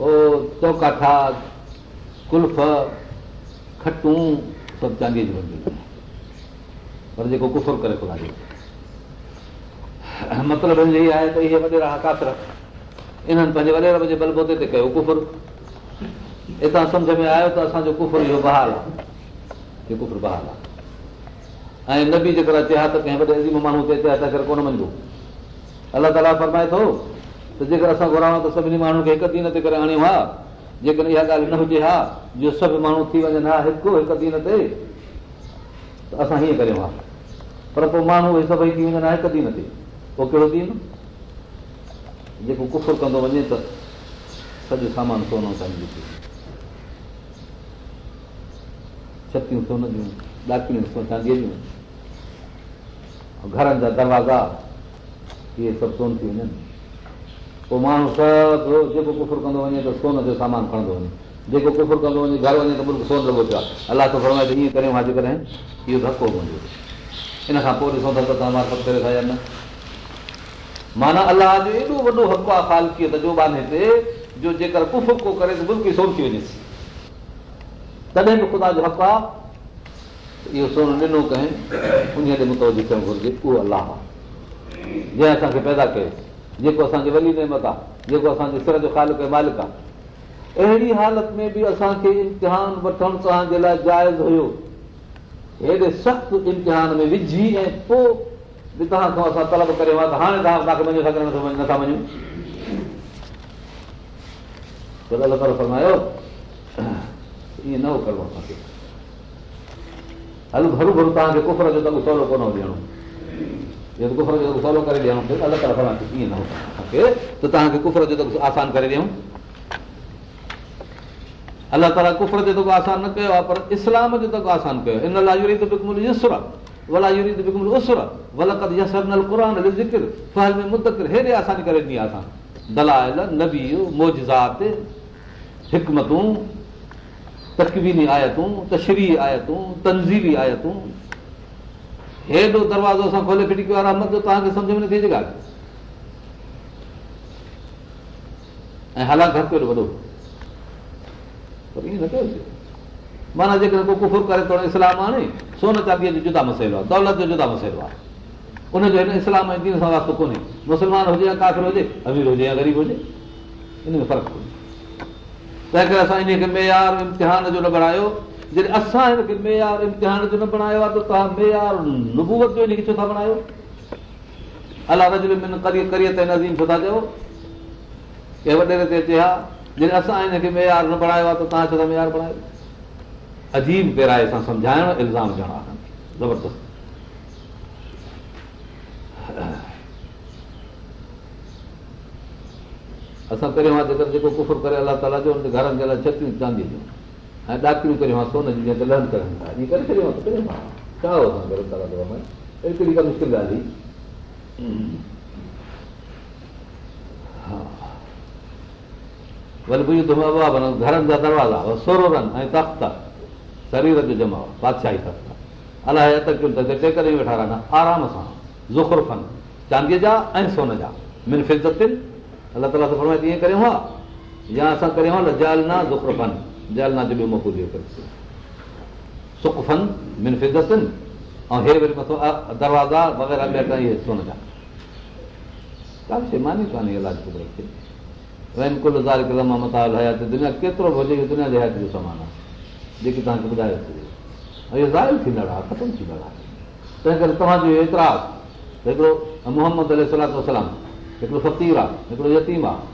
पोइ कुल्फ खटूं सभु चांदीअ चांदी पर जेको कुफुर करे कोन्हे मतिलबु हिन आहे त इहे वॾेरा हकात इन्हनि पंहिंजे वॾेर जे बलबोते ते कयो कुफुर हितां सम्झ में आयो त असांजो कुफुर इहो बहाल आहे इहो कुफुर बहाल आहे ऐं न बि जेकर चया त कंहिं वॾे अज़ीम माण्हू ते चया त कोन मञो अलाह ताला फरमाए थो त जेकर असां घुरायूं त सभिनी माण्हुनि खे हिकु दीन ते करे आणियूं हा जेकॾहिं इहा ॻाल्हि न हुजे हा जो सभु माण्हू थी वञनि हा हिकु हिकु दीन ते त असां हीअं करियूं हा पर पोइ माण्हू उहे सभई थी वञनि हा हिकु दीन ते पोइ कहिड़ो दीन जेको कुफुर कंदो वञे त सॼो सामान सोन छतियूं सोन जूं ॾाकियूं सोन चांदीअ जूं घरनि जा दरवाज़ा इहे सभु सोन थी वञनि पोइ माण्हू सभु जेको कुफुर कंदो वञे त सोन जो सामान खणंदो वञे जेको कुफुर कंदो वञे घर वञे त मुल्क़ सोन लॻो पियो आहे अलाह फरमाए त ईअं करे मां जेकॾहिं इहो धको कंदो इन खां पोइ था था त तव्हां सभु करे या न माना अलाह जो एॾो वॾो हक़ु आहे फालकीअ त जो बाने ते जो जेकर कुफ को करे त मुल्क सोन थी वञेसि तॾहिं बि ख़ुदा जो हक़ु आहे इहो सोन ॾिनो कंहिं उन ते थियणु घुरिजे उहो अलाह आहे जंहिं असांखे पैदा कयोसीं जेको असांखे वली नेमत आहे जेको असांजे सिर जो ख़ालक ऐं मालिक आहे अहिड़ी हालत में बि असांखे इम्तिहान वठणु तव्हां जे लाइ जाइज़ हुयो हेॾे सख़्तु इम्तिहान में विझी ऐं पोइ बि तव्हां खां असां तलब करे वियो त हाणे तव्हां तव्हांखे मञी नथा मञूं फरमायो ईअं न हो करिणो असांखे हल भरू भरू तव्हांखे कुफर जो त सवलो कोन ॾियणो یہ جو کرےےے آسان کرے دیوے اللہ تعالی قرآن تے یہ نہ ہو کہ تو تاں کہ کفر دے تو آسان کرے دیوے اللہ تعالی کفر دے تو آسان نہ کرے پر اسلام دے تو آسان کرے ان لاجری تک مل یسر ولا يريد بكم العسر ولقد يسرنا القرآن للذكر فہم مذکر اے آسان کرے دی آسان دلائل نبی معجزات حکمتوں تکویلی آیاتوں تشریعی آیاتوں تنزیبی آیاتوں हेॾो दरवाज़ो असां खोले फिटी कयो वारा मज़ो तव्हांखे सम्झ में नथी अचे ॻाल्हि ऐं हालांकि हर वॾो माना को करे थो इस्लाम आणे सोन चादीअ जो जुदा मसइलो आहे दौलत जो जुदा मसइलो आहे उनजो हिन इस्लाम ऐं दीन सां वास्तो कोन्हे मुस्लमान हुजे या काफ़िर हुजे अमीर हुजे या ग़रीब हुजे इन में फ़र्क़ु कोन्हे तंहिं करे असां इन खे मयार इम्तिहान जो लॻायो असां इम्तिहान जो न बणायो आहे था बणायो अला जॾहिं असां हिनखे मेयार न बणायो आहे त तव्हां मयार बणायो अजीब पेराए सां सम्झाइण इल्ज़ाम ॾियणा आहिनि ज़बरदस्त असां पहिरियों जेको कुफुर करे अलाह ताला जो घरनि जे लाइ ॾियूं ऐं ॾाकड़ियूं घरनि जा दरवाला ऐं तख़्त शरीर जो जमाशाही तख़्त आहे ऐं सोन जा या असां जो ॿियो मौक़ो मोकिलियो सुखफन ऐं हे वरी मथो दरवाज़ा वग़ैरह ॿिया कयां इहे का शइ मानी कोन्हे इलाज खे कान्हे लाल कदाल मां दुनिया केतिरो बि हुजे दुनिया जे हयात जो सामान आहे जेकी तव्हांखे ॿुधायो ऐं इहो ज़ाहिर थींदड़ आहे ख़तमु थींदड़ आहे तंहिं करे तव्हांजो एतिरा हिकिड़ो मोहम्मद अलात सलाम हिकिड़ो फ़क़ीर आहे हिकिड़ो यतीम आहे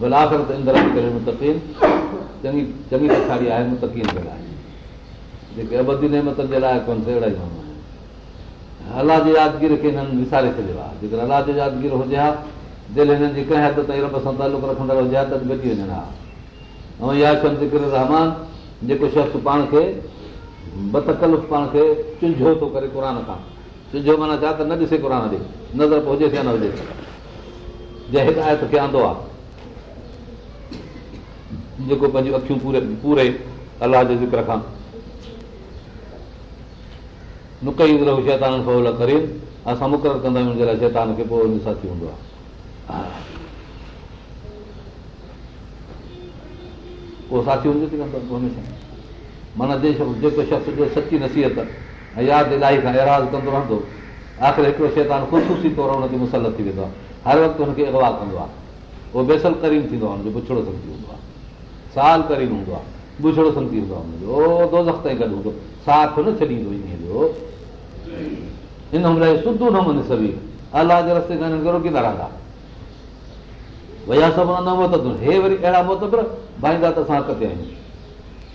भला जी करे मूंहगीर खे हिननि विसारे छॾियो आहे जेकर अलाह जी यादिगीर हुजे हा जे कंहिं सां तालुक रखंदड़ हुजे हा त रहमान जेको शख़्स पाण खे बतकल पाण खे चुंझो थो करे क़ुर खां चुंझो माना छा त न ॾिसे क़ुर ॾे नज़र हुजे या न हुजे जंहिं हिदायत खे आंदो आहे जेको पंहिंजूं अखियूं पूरे पूरे अलाह जे ज़िक्र खां नुकई रहो शैतान करे असां मुक़ररु कंदा आहियूं लाइ शैतान खे पोइ हुनजो साथी साथी हूंदो आहे थी कंदो हमेशह माना जे जेको शख़्स जो सची नसीहत ऐं यादि इलाही खां एराज़ कंदो रहंदो आख़िर हिकिड़ो शैतान ख़ुशूसी तौरु हुन ते मुसलत थी वेंदो आहे हर वक़्तु हुनखे अगवा कंदो आहे उहो बेसल करीम थींदो आहे हुनजो पुछड़ो सम्झी वेंदो आहे साल करीब हूंदो आहे बुछड़ो सम्झी वेंदो आहे मुंहिंजो गॾु हूंदो न जो साह खींदो सुधो मञे सभी अलाह जे रस्ते खां में रोकींदा रहंदा विया सभु न हे वरी अहिड़ा मोहतर भाईंदा त असां कते आहियूं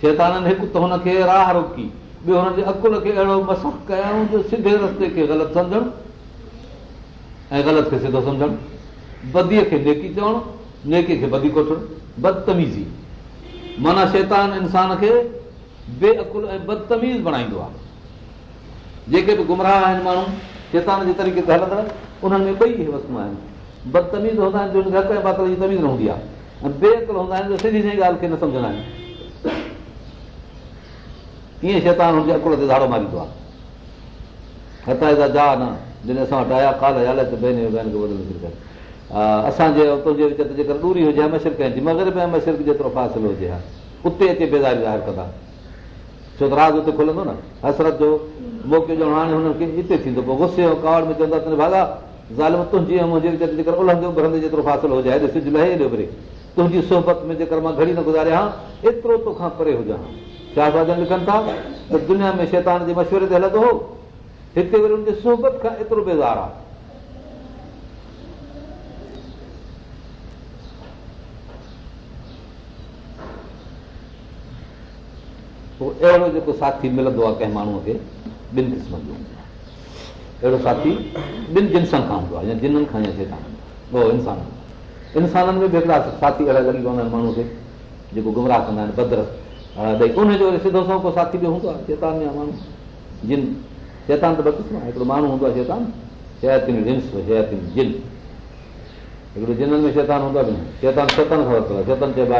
शैताननि हिकु त हुनखे राह रोकी ॿियो अकुल खे अहिड़ो कयूं जो सिधे रस्ते खे ग़लति सम्झणु ऐं ग़लति खे सिधो सम्झणु बदीअ खे नेकी चवणु नेके खे बदी कोठणु बदतमीज़ी माना शैतान इंसान खे बेअकुल ऐं बदतमीज़ बणाईंदो आहे जेके बि गुमराह आहिनि माण्हू शैतान जे तरीक़े ते हलंदड़ उन्हनि में ॿई वस्तू आहिनि बदतमीज़ हूंदा आहिनि जो हक़ ऐं बातल जी तमीज़ रहंदी आहे ऐं बेअकुल हूंदा आहिनि जो सिंधी ॻाल्हि खे न सम्झंदा आहिनि कीअं शैतान हुनजे अकुल ते धाड़ो मारींदो आहे हथ जा जा न जॾहिं असां वटि आया काल बहिने असांजे ऐं जे विच ते जेकर ॾूरी हुजे मशरक मशिक़ी मगर में जेतिरो फ़ासिलो हुजे हा उते अचे बेज़ार ज़ाहिर कंदा छो त राज़ खुलंदो न हसरत जो मौके जो गुस्से ऐं कावड़ में चवंदा तालि तुंहिंजी ऐं मुंहिंजे विच ते जेकर जेतिरो फ़ासिलो हुजे हेॾे सिज लहे तुंहिंजी सोहबत में जेकर मां घड़ी न गुज़ारियां एतिरो तोखां परे हुजां छा साधन लिखनि था त दुनिया में शैतान जे मशवरे ते हलंदो हो हिते वरी हुनजे सोहबत खां एतिरो बेज़ार आहे अहिड़ो जेको साथी मिलंदो आहे कंहिं माण्हूअ खे ॿिनि क़िस्मनि जो अहिड़ो साथी ॿिनि जिन्सनि खां हूंदो आहे या जिननि खां यानी इंसाननि में बि हिकिड़ा साथी अहिड़ा लॻी पवंदा आहिनि माण्हू खे जेको गुमराह कंदा आहिनि पदरस उनजो साथी बि हूंदो आहे माण्हू जिन चैतान तूं हिकिड़ो जिननि में शैतान हूंदो आहे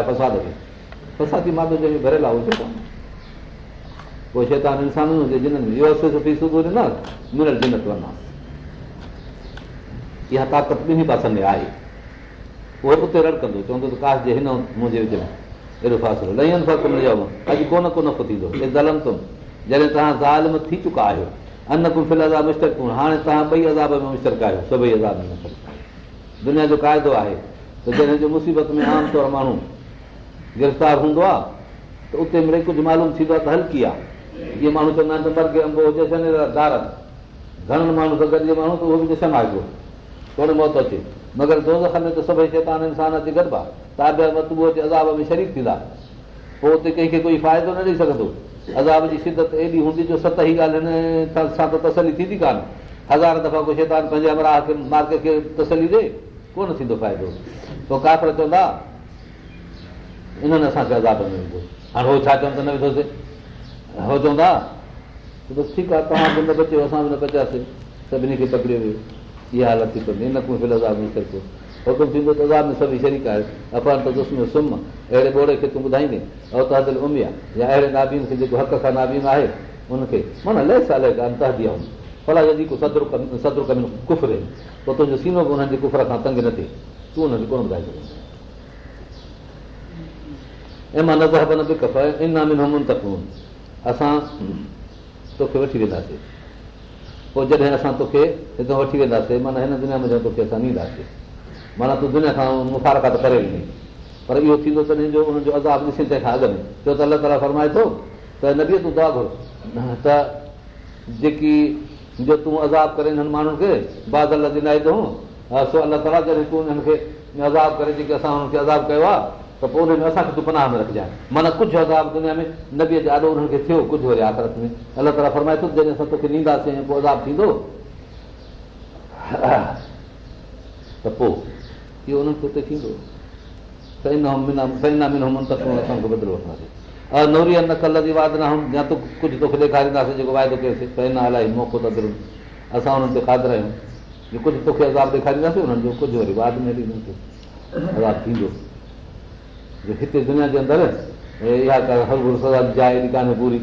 प्रसाद खे फसादी माधव चवे भरियलु आहे पोइ शैतान इंसान हुजे जिन सूबो ॾिनल वञा इहा ताक़त ॿिन्ही पासनि में आहे उहो उते रड़ कंदो चवंदो त काश जे हिन मुंहिंजे विच में अहिड़ो फ़ासिलो अॼु कोन कोन थींदो हे ज़लम तुम जॾहिं तव्हां ज़ालम थी चुका आहियो अन कुमा मुश्तरक हाणे तव्हां ॿई अज़ाब में मुश्तक आहियो सभई अज़ाब में दुनिया जो क़ाइदो आहे त जॾहिं जो मुसीबत में आमतौरु माण्हू गिरफ़्तार हूंदो आहे त उते कुझु मालूम थींदो आहे त हल्की आहे जीअं माण्हू चवंदा आहिनि पर के अंबो दार घणनि माण्हू सां गॾु माण्हू त उहो बि ॾिसणु जो थोरो मौत अचे मगर दोज़ में त सभई शैतान इंसान अची गॾु ताज़ा मतबू अची अज़ाब में शरीक थींदा पोइ हुते कंहिंखे कोई फ़ाइदो न ॾेई सघंदो अज़ाब जी शिदत एॾी हूंदी जो सत ई ॻाल्हि हिन सां त तसली थींदी कान हज़ार दफ़ा कोई शैतान पंहिंजे अमराह खे मार्ग खे तसली ॾे कोन थींदो फ़ाइदो पोइ काफ़र चवंदा इन्हनि असांखे अज़ाब में ईंदो हाणे उहो छा चवनि त न विधोसीं ठीकु आहे तव्हां बि न बचियो असां बि न बचियासीं सभिनी खे ॿोड़े खे तूं ॿुधाईंदे हक़ खां नाबीन आहे हुनखे माना लहे साली कोन कुफिरे पोइ तुंहिंजो सीनो बि हुननि जे कुफर खां तंग न थिए तूं हुनखे कोन ॿुधाए असां तोखे वठी वेंदासीं पोइ जॾहिं असां तोखे हितां वठी वेंदासीं माना हिन दुनिया में जॾहिं तोखे असां न माना तूं दुनिया खां मुफ़ारकात करे ॾिनई पर इहो थींदो तॾहिं जो हुननि जो ॾिसी तंहिंखां अॻु में छो त अलाह ताला फरमाए थो त न बि तूं दादा त जेकी जो तूं अज़ाब करे हिननि माण्हुनि खे बाद ॾिनाए थो अलाह ताला जॾहिं तूं हिननि खे अदाब करे जेके असां हुननि खे अदा कयो आहे त पोइ उनमें असांखे तूं पनाह में रखिजांइ माना कुझु अदा दुनिया में न बि ज़ाद उन्हनि खे थियो कुझु वरी आख़िरत में अलाह तरह फरमाए थो जॾहिं असां तोखे ॾींदासीं ऐं पोइ अज़ाब थींदो त पोइ इहो उन्हनि खे हुते थींदो सही न सही न मिनम असांखे नोरीअ न कल वाद या तोखे कुझु तोखे ॾेखारींदासीं जेको वाइदो कयोसीं ताईं मौक़ो था मिलूं असां हुननि खे खाधर आहियूं कुझु तोखे अज़ाब ॾेखारींदासीं हुननि जो कुझु वरी वाद में बि हिननि थींदो जो हिते दुनिया जे अंदरि इहा सदा जाए कान्हे पूरी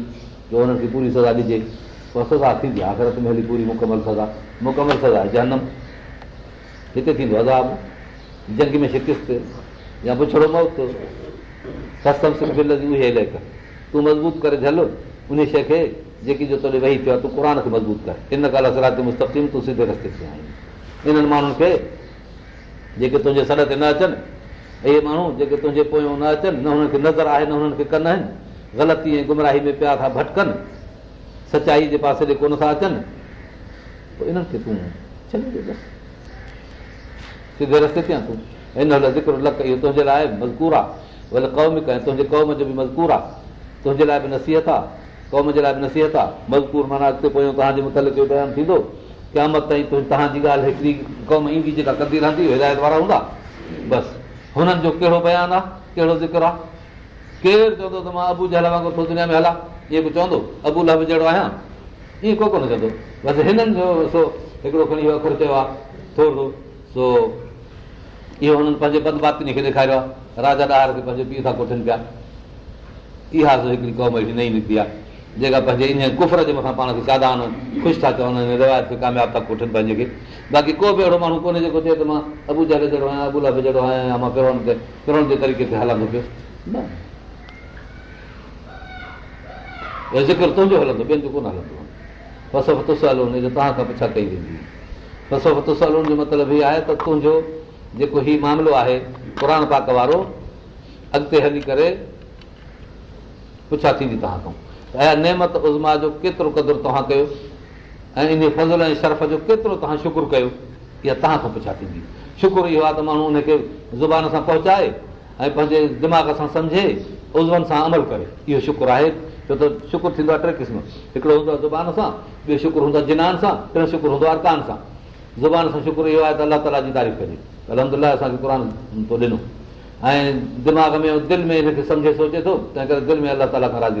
जो हुननि खे पूरी सज़ा ॾिजे सजा थींदी आहे आख़िर में हली पूरी मुकमल सज़ा मुकमल सजा जनम हिते थींदो अदा जंग में शिक या पुछड़ो मौतम तूं मज़बूत करे झल उन शइ खे जेकी जो तोले वेही थियो आहे तू क़र खे मज़बूत कर इन ॻाल्हि सरा ते मुस्तीम सिधे रस्ते ते आहीं इन्हनि माण्हुनि खे जेके तुंहिंजे सॾ ते न अचनि इहे माण्हू जेके तुंहिंजे पोयां न अचनि न हुननि खे नज़र आहे न हुननि खे कनि ग़लती ऐं गुमराही में पिया था भटकनि सचाई जे पासे जे कोन था अचनि पोइ इन्हनि खे तूं सिधे रस्ते ते तूं लाइ ज़िक्र लक इहो तुंहिंजे लाइ मज़कूर आहे भले कौम कयो तुंहिंजे क़ौम जो बि मज़कूर आहे तुंहिंजे लाइ बि नसीहत आहे क़ौम जे लाइ बि नसीहत आहे मज़कूर माना अॻिते पोयां तव्हांजे मुतालो बयानु थींदो क़यामत ताईं तव्हांजी ॻाल्हि हिकिड़ी क़ौम ईंदी जेका कंदी रहंदी हिदायत वारा हूंदा बसि हुननि जो कहिड़ो बयानु आहे कहिड़ो ज़िक्र आहे केरु चवंदो त मां अबू जहल वांगुरु थो दुनिया में हलां ईअं बि चवंदो अबू अबूल जहिड़ो आहियां ईअं को कोन चवंदो बसि हिननि जो सो हिकिड़ो खणी चयो आहे थोरो सो इहो हुननि पंहिंजे बदबाती खे ॾेखारियो आहे राजा ॾार खे पंहिंजे पीउ सां कोठनि पिया इहा हिकिड़ी कौम अहिड़ी नई निकिती आहे जेका पंहिंजे ईअं कुफर जे मथां पाण खे सादा ख़ुशि था चवनि रिवायत खे कामयाबु था कोठनि पंहिंजे खे बाक़ी को बि अहिड़ो माण्हू कोन्हे जेको चए त मां अबू अबूजा जहिड़ो आहियां अबू लाभ जहिड़ो आहियां या मां ते जे तरीक़े ते हलंदो पियो न तुंहिंजो हलंदो ॿियनि जो कोन हलंदो तव्हां खां पुछा कई वेंदी मतिलबु हीअ आहे त तुंहिंजो जेको हीउ मामिलो आहे क़ुर पाक वारो अॻिते हली करे पुछा थींदी तव्हां खां त इहा नेमत उज़मा जो केतिरो क़दुरु तव्हां कयो ऐं इन फज़ुल ऐं शर्फ़ जो केतिरो तव्हां शुकुरु कयो इहा तव्हां खां पुछा थींदी शुकुरु इहो आहे त माण्हू इनखे ज़ुबान सां पहुचाए ऐं पंहिंजे दिमाग़ सां सम्झे उज़वनि सां अमल करे इहो शुकुरु आहे छो त शुकुरु थींदो आहे टे क़िस्म हिकिड़ो हूंदो आहे ज़ुबान सां ॿियो शुकुरु हूंदो आहे जिनान सां टियों शुकुरु हूंदो आहे आर्तान सां ज़बान सां शुक्रु इहो आहे त अल्ला ताला जी तारीफ़ कजे अलाह असांखे क़ुर थो ॾिनो ऐं दिमाग़ में दिलि में हिनखे सम्झे सोचे थो तंहिं करे दिलि में ताला राज़ी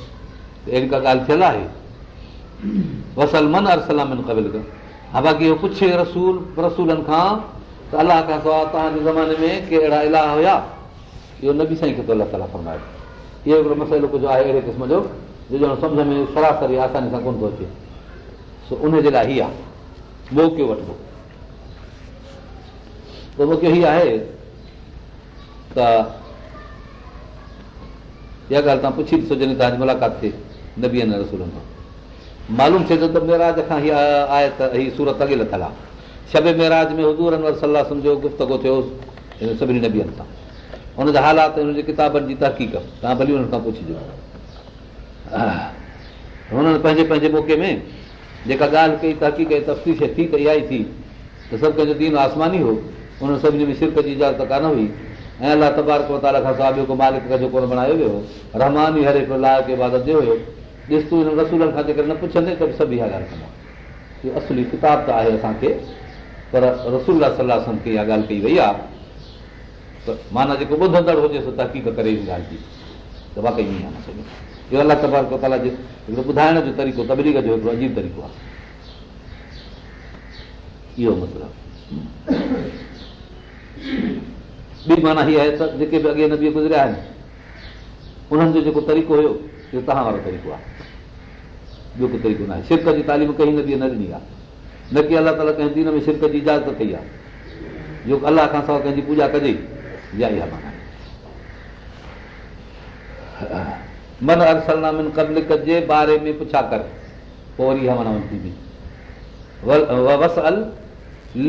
अहिड़ी का ॻाल्हि थियल आहे बाक़ी इहो पुछे खां इलाह हुया इहो न बि साईं ताला फरमायो इहो मसइलो कुझु आहे अहिड़े क़िस्म जो सम्झ में सरासरी आसानी सां कोन थो अचे लाइ त मौकियो हीअ आहे त इहा ॻाल्हि तव्हां पुछी तव्हांजी मुलाक़ात थिए मालूम थिए थो त महाराज खां गुफ़्तगो थियो सभिनी नबियनि सां हालात किताबनि जी तहक़ीक़ तव्हां भली हुन खां पुछिजो पंहिंजे पंहिंजे मौक़े में जेका ॻाल्हि कई तहक़ीक़ थी त इहा ई थी त सभु कंहिंजो दीन आसमानी हो हुन सभिनी में सिरक जी इजाज़त कान हुई ऐं अलाह तबारकायो वियो रहमान ई हरे लाहदत जो जेसि तूं हिन रसूलनि खां जेकर न पुछंदे त बि सभु इहा ॻाल्हि कंदो आहे असुली किताब त आहे असांखे पर रसूला सलाह ॻाल्हि कई वई आहे त माना जेको ॿुधंदड़ हुजे तहक़ीक़ करे इहा ॻाल्हि जी त वाकई अला हिकिड़ो ॿुधाइण जो तरीक़ो तबलीग जो हिकिड़ो अजीब तरीक़ो आहे इहो मतिलबु ॿी माना हीअ आहे त जेके बि अॻे न बि गुज़रिया आहिनि उन्हनि जो जेको तरीक़ो हुयो इहो तव्हां वारो तरीक़ो आहे ॿियो कुझु कोन्हे शिरक जी तालीम कंहिं न धीअ न ॾिनी आहे न की अल्ला ताल कंहिं दीन में शिरक जी इजाज़त कई आहे जो अलाह खां सवाइ कंहिंजी पूजा कजे बारे में पुछा कर पोइ वरी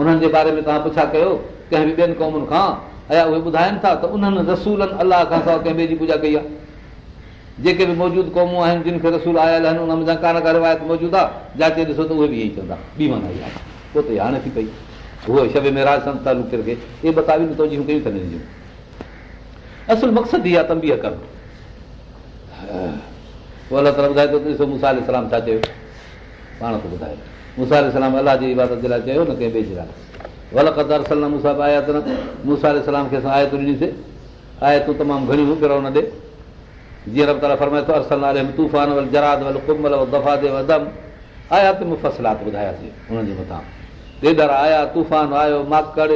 उन्हनि जे बारे में तव्हां पुछा कयो कंहिं बि ॿियनि क़ौमुनि खां आया उहे ॿुधाइनि था त उन्हनि रसूलनि अलाह खां सवाइ कंहिं ॿिए जी पूॼा कई आहे जेके बि मौजूदु क़ौमूं आहिनि जिन खे रसूल आयल आहिनि उन कान का रिवायत मौजूदु आहे जाचे ॾिसो त उहे बि इहे ई चवंदा ॿी माना इहा पोइ त थी पई उहो शब में इहे कयूं बसि ईंदियूं असुलु मक़सदु इहा पोइ अलाह ताला ॿुधाए थो ॾिसो मुसाल करसाल छा चयो पाण थो ॿुधाए मुसाल अलाह जी इबादत जे लाइ चयो न कंहिं ॿिए जे लाइ घणी कुमल आया त मूंसलात ॿुधायासीं हुनजे मथां आया तूफ़ान आयो माकड़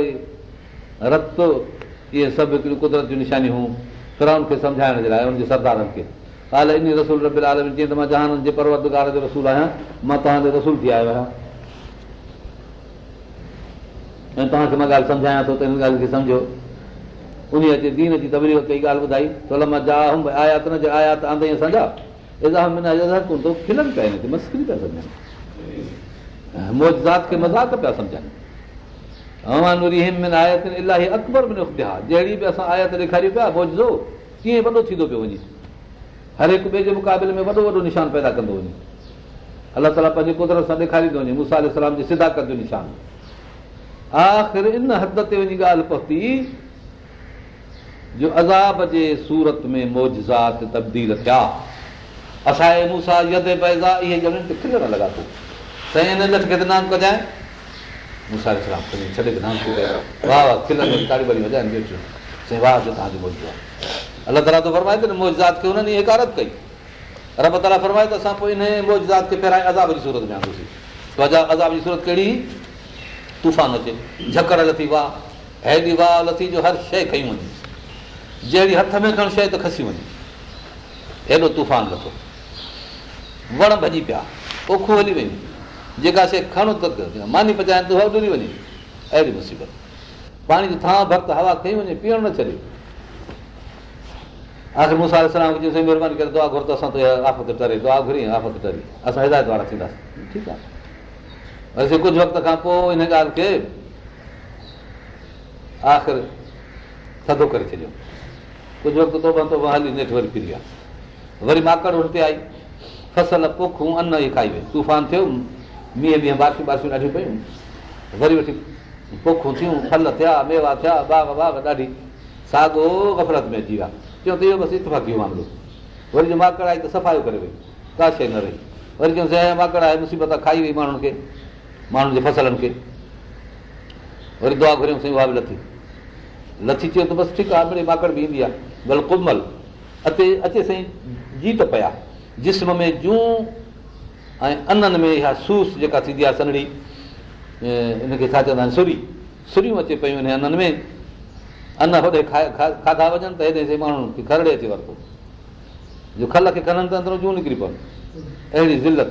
रत इहे सभु कुदरत जूं निशानियूं तराउन खे सम्झाइण जे लाइ हुनजे सरदारनि खे अलाए रसूल जीअं त मां जहाननि जे परवतगार जो रसूल आहियां मां तव्हांजो रसूल थी आयो आहियां ऐं तव्हांखे मां ॻाल्हि सम्झायां थो दीन जी तबरीफ़ कई ॻाल्हि जहिड़ी बि आयत ॾेखारियूं पिया मौजो कीअं वॾो थींदो पियो वञे हर हिकु ॿिए जे मुक़ाबले में वॾो वॾो निशान पैदा कंदो वञे अलाह ताला पंहिंजे कुदरत सां ॾेखारी सलाम जी सिदाकत जो निशान इन हद ते वञी ॻाल्हि पहुती जो अज़ाब जे सूरत में मौजूदाती रब ताला फरमाए त असां पोइ हिन मौजात खे पहिरां जी सूरत में आंदोसीं सूरत कहिड़ी तूफ़ान अचे झकड़ लथी वाह हेॾी वाह लथी जो हर शइ खई वञे जहिड़ी हथ में खणी शइ त खसी वञे हेॾो तूफ़ान लथो वण भॼी पिया पोख हली वियूं जेका शइ खणो त मानी पचाइनि त तू हली वञे अहिड़ी मुसीबत पाणी जी थां भक्त हवा खई वञे पीअण न छॾे आख़िर मूंसां सलाम महिरबानी करे दुआ घुर त त असां आफ़त टरे दुआ घुरी आफ़त टरी असां हिदायत वारा थींदासीं ठीकु आहे वैसे कुझु वक़्त खां पोइ हिन ॻाल्हि खे आख़िर थधो करे छॾियो कुझु वक़्तु तोबा वक़्त हली नेठि वरी फिरी विया वरी माकड़ हुन ते आई फसल पोखूं अन ई खाई वई तूफ़ान थियो मींहं वीह बारिशूं बासियूं ॾाढियूं पयूं वरी वठी पोखूं थियूं फल थिया मेवा थिया बाग वाह ॾाढी साॻो गफ़रत में अची विया चयो त इहो बसि इताकी वियो वांदो वरी माकड़ आई त सफ़ायो करे वई का शइ न रही वरी चयूं माकड़ आहे मुसीबत खाई वई माण्हुनि खे माण्हुनि जे फसलनि खे वरी दुआ घुरियूं साईं उहा बि लथी लथी चयो त बसि ठीकु आहे मिड़ी माकड़ बि ईंदी आहे भल कुमल अचे अचे साईं जी त पिया जिस्म में जूं ऐं अननि में इहा सूस जेका थींदी आहे सनड़ी इनखे छा चवंदा आहिनि सुरी सुरियूं अचे पयूं हिन अननि में अन होॾे खाधा वञनि त हेॾे साईं माण्हुनि खे खरड़े अचे वरितो जो खल खे खणनि त अंदरो जूं निकिरी पवनि अहिड़ी ज़िलत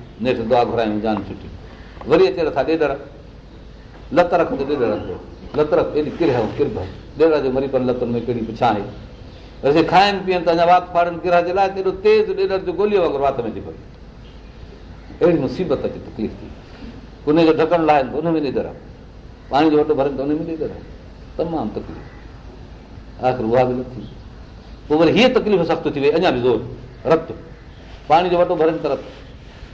नेठि दुआ घुरायूं जान छुटियूं वरी अचे त खाधा ॾेढर लत रख रखनि ते लत रखी किरह पर लतनि में कहिड़ी पुछा आहे वरी खाइनि पीअनि त अञा वात फाड़नि किरह जे लाइ एॾो तेज़ जो गोलीअ वांगुरु वात में थी भरे अहिड़ी मुसीबत अचे तकलीफ़ थी उन जो ढकणु लाहे त उनमें ॾे ॾरा पाणी जो अटो भरनि त उनमें ॾे ॾर तमामु तकलीफ़ आख़िर उहा बि न थी पोइ वरी हीअ तकलीफ़ सख़्तु थी वई अञा बि ज़ोर रतु पाणी जो वटो भरनि त रतु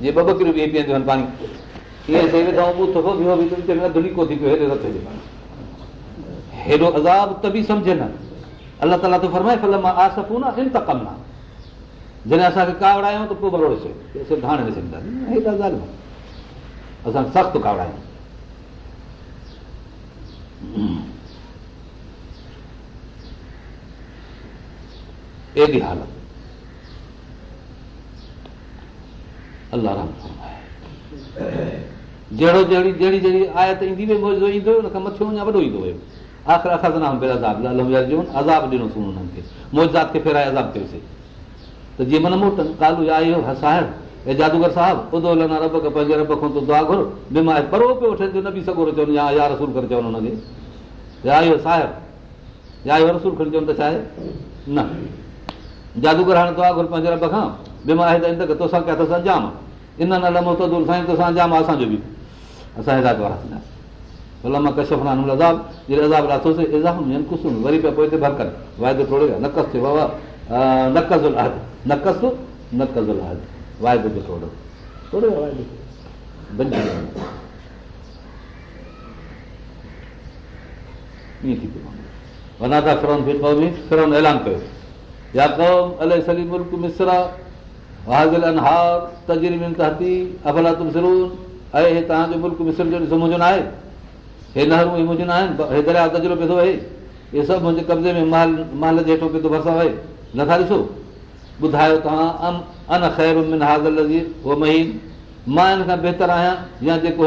जीअं ॿ बकरियूं किरियूं बीह पीअंदियूं आहिनि हेॾो अज़ाब त बि सम्झे न अलाह ताला त फरमाए मां आस पू न इन त कमा जॾहिं असांखे कावड़ायूं त पोइ भलो हाणे असां सख़्तु कावड़ायूं एॾी हालत अलाह राम जहिड़ो जहिड़ी जहिड़ी जहिड़ी आयत ईंदी हुई मौज ईंदो हुयो न मथियो वॾो ईंदो हुयो आख़िर ॾिनोस हुननि खे मौज खे फेराए अज़ाब कयोसीं त जीअं मनोट कालू या जादूगर साहिबु पंहिंजे अब खां दुआ घुर बीमार परो पियो वठंदो न बि सॻो या रसूल करे चवनि या साहिब या आयो रसूल खणी चवनि त छा आहे न जादूगर हाणे दुआ घुर पंहिंजे खां बीमारे तोसां कया तोसां जाम असांजो बि असां वाहे न कयो अलाए सॼी मुल्क मिसर आहे न आहे हे न दरिया त जे हेठो पियो भरिसांए नथा ॾिसो ॿुधायो तव्हांज़न मां हिन खां बहितर आहियां या जेको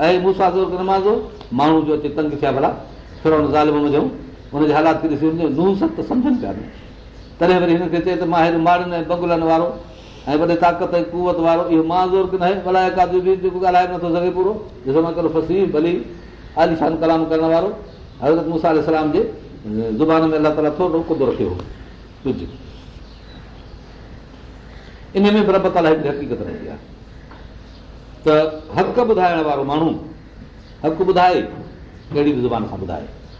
आहे माण्हू जो अचे तंग थिया भला ज़ाल हुनजे हालात खे ॾिसी वञे सत सख सम्झनि पिया न तॾहिं वरी हिनखे चए त मां हिन मार ऐं बंगलनि वारो ऐं वॾे ताक़त ऐं कुवत वारो इहो मां ज़ोर की न आहे बि जेको ॻाल्हाए नथो सघे पूरो ॾिसो फसी भली आलीशान कलाम करण वारो हज़रत इस्लाम जे ज़ुबान में अलाह ताला थोरो कुदो रखियो कुझु इन में बि रबत अलाए हक़ीक़त रहंदी आहे त हक़ ॿुधाइण वारो माण्हू हक़ ॿुधाए कहिड़ी बि ज़ुबान सां ॿुधाए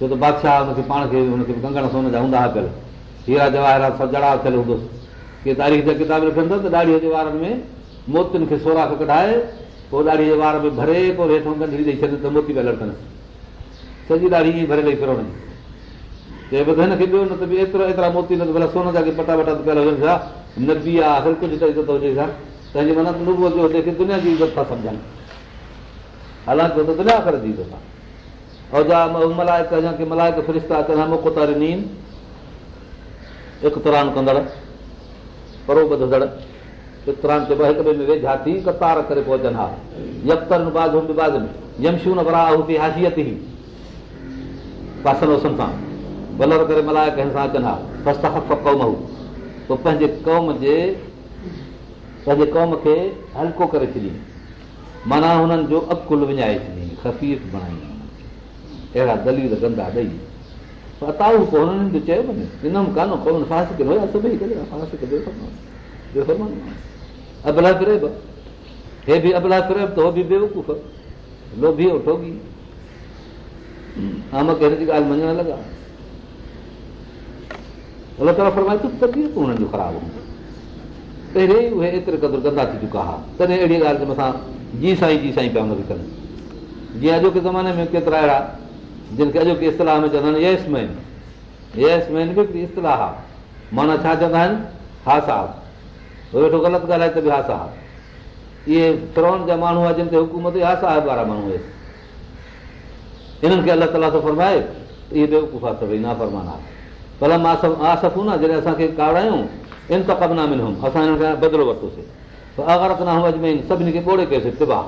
छो त बादशाह हुनखे पाण खे हुनखे कंगण सोन जा हूंदा हुआ पियल हीरा जवाहरात सभु जड़ा थियल हूंदुसि के तारीख़ जा किताब लिखंदो त ॾाढीअ जे वारनि में मोतियुनि खे सोराख कढाए पोइ ॾाढीअ जे वार में भरे पोइ गंदगी ॾेई छॾे मोती पिया लड़कनि सॼी ॾाढी ईअं भरे वेही करोड़ चए बि हिनखे ॿियो न त बि एतिरा मोती न त भला सोन जा के त पियल हुजनि न बि आहे हर कुझु त हुजे छा तंहिंजे मन दुनिया जी इज़त था सम्झनि हालांकि थो त दुनिया भरजी औजा मलायकी मलायक फिरिश्ता मुफ़तरान कंदड़ इक़्ते में वेझा थी कतार करे पोइ अचनि हा यतमी पासन वासन सां भलर करे मल्हाए अचनि हा त पंहिंजे क़ौम जे पंहिंजे क़ौम खे हल्को करे छॾियईं माना हुननि जो अकुलु विञाए छॾियईं ख़तीर बणाई अहिड़ा दलील गंदा पोइ हुननि जो चयो बि अबला फिरेब तो मञण जो ख़राबु हूंदो पहिरें ई उहे एतिरे क़दुरु गंदा थी चुका हुआ तॾहिं अहिड़ी ॻाल्हि जे मथां जी साईं जी साईं पिया हुनखे कनि जीअं अॼोके ज़माने में केतिरा अहिड़ा जिन खे अॼु बि इस्तलाह में चवंदा आहिनि यश मैन यश मैन बि इस्तलाह आहे माना छा चवंदा आहिनि हा हा वेठो ग़लति ॻाल्हि आहे त बि हासा हा इहे तरहण जा माण्हू जिन खे हुकूमत आसा वारा माण्हू हुया हिननि खे अलाह तला सां फरमाए इहा ॿियो नाफ़रमान भला मां आसूं न जॾहिं असांखे कारायूं इनता मिलुमि असां हिननि खां बदिलो वरितोसीं अगरि न अजमेन सभिनी खे कोड़े कयोसीं तिबा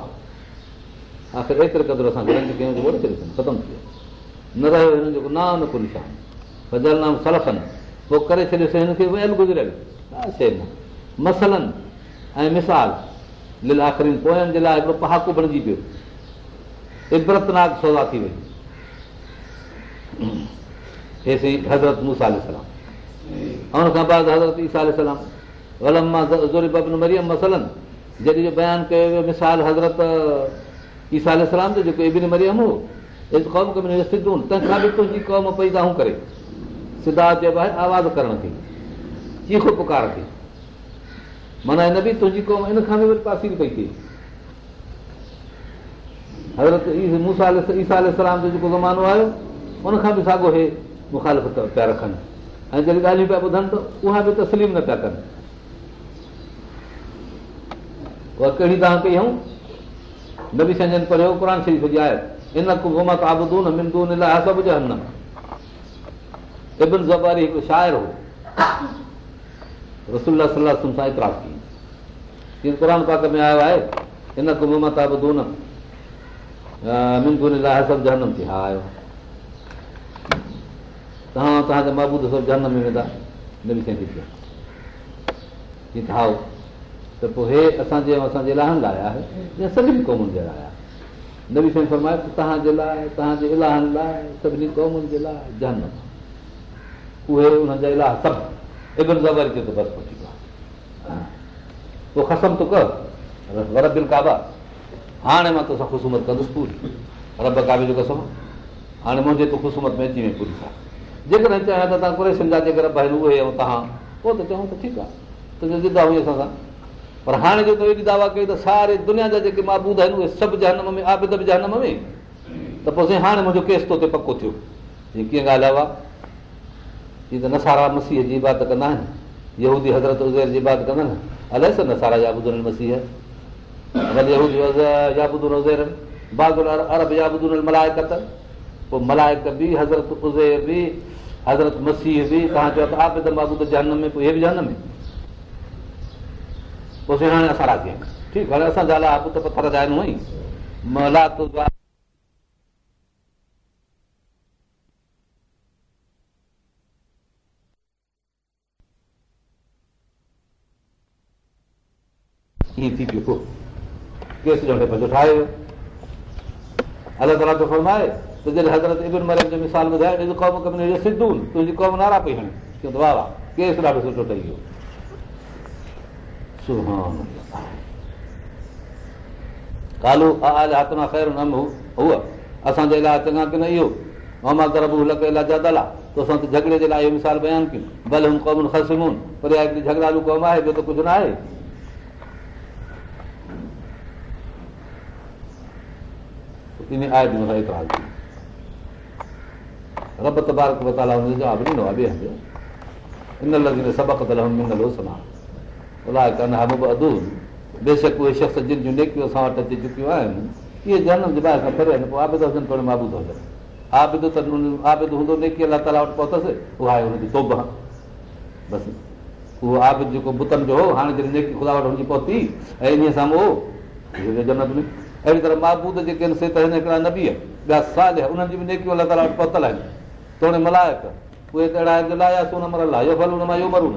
आख़िर एतिरे क़दुरु कयूं ख़तमु थियो न रहियो हिन जेको ना न कुर फज़ल नाम सड़फ़नि पोइ करे छॾियोसीं हिनखे वयल गुज़रियल मसलनि ऐं मिसाल लील आख़िरी पोयनि जे लाइ हिकिड़ो पहाको बणिजी पियो इबरतनाक सौदा थी वई हे साईं हज़रत मुसा ऐं हुन खां बाद हज़रत ईसा वलम मां मरियम मसलन जॾहिं जो बयानु कयो वियो मिसाल हज़रत ईसा जो जेको इबिन मरियम हो तंहिंखां बि तुंहिंजी क़ौम पई त करे सिधा चइबो आहे आवाज़ु करण खे चीखो पुकार खे माना हिन बि तुंहिंजी क़ौम इन खां बि वरी पासीर पई थिए हज़रत ईसा जो जेको ज़मानो आहे उनखां बि साॻियो हे मुखालिफ़ पिया रखनि ऐं जॾहिं ॻाल्हियूं पिया ॿुधनि त उहा बि तस्लीम न पिया कनि कहिड़ी तव्हां कई हूं न बि सम्झनि पढ़ियो क़ुर शरीफ़ जी आयत इन कुमत आनम ज़बारी हिकु शाइर हो रसुला सलाह थी आयो आहे इन कुमत आबदून लाइनम सभु जनम त पोइ हे असांजे असांजे लाहनि लाइ आहे सभिनि क़ौमुनि जे लाइ नवी फरमायो त तव्हांजे लाइ तव्हांजे इलाहनि लाइ सभिनी क़ौमुनि जे लाइ जान उहे उन्हनि जा इलाही सभु पोइ ख़सम थो कर काबा हाणे मां तोसां ख़ुसूमत कंदुसि पूरी रब काबे जो कसम हाणे मुंहिंजे तूं ख़ुसूमत में अची वई पूरी सां जेकॾहिं चाहियां त तव्हां कुरेशन जा जेकरूं उहे ऐं तव्हां पोइ त चऊं त ठीकु आहे तुंहिंजो जिदा हुई असां सां पर हाणे जे त एॾी दावा कई त सारे दुनिया जा जेके माबूद आहिनि उहे सभु जनम में आबिद जनम में त पोइ साईं हाणे मुंहिंजो केस तोते पको थियो हीअ कीअं ॻाल्हि आहे हीअ त नसारा मसीह जी इबाद कंदा आहिनि हज़रत उज़ैर जी बि हज़रत मसीह बि तव्हां चयो त आबिद माबूद जानम में पोइ में पोइ सुहिणा आहिनि असां राज़ी आहियूं ठीकु हाणे असां ज़ाल आहे तूं त पथर जा आहिनि हुई थी पियो केस जॾहिं पंहिंजो ठाहे वियो अलॻि अलॻि जो फर्म त जॾहिं हज़रत इबिन मरे जो मिसाल ॿुधाए सिधूं तुंहिंजी क़ौम नारा पई हणे वाह वाह केस ॾाढो सुठो ठही वियो असांजे लाइ चङा की न इहो मामा तरबू जादला तोसां त झगड़े जे लाइ इहो मिसाल बयानु कयूं भले हू क़ौम ख़समून पर हिकिड़ी झगड़ालू क़ौम आहे ॿियो त कुझु न आहे रब तबारक बताला हुन जवाबु ॾिनो आहे ॿिए हंधि इन लॻे सबक़त लहम मिनल हुसन आहे बेशक उहे शख़्स जिन जूं नेकियूं असां वटि अची चुकियूं आहिनि इहे जनम जे ॿाहिरि खां फिरनि पोइ आबिद हुजनि थोरे माबूद हुजनि आबिद त आबिद हूंदो नेकी अलाह ताला वटि पहुतसि उहा आहे हुनजी तोब हा बसि उहो आबिद जेको बुतनि जो हो हाणे जॾहिं नेकी खुला वटि हुनजी पहुती ऐं इन साम्हूं हो जनत में अहिड़ी तरह महबूद जेके आहिनि से त हिकिड़ा न ॿिया साल उन्हनि जी बि नेकियूं अलाह ताला वटि पहुतल आहिनि तोड़े मलायक उहे त अहिड़ा लाया मरल आहे भलो न मां इहो मरूं न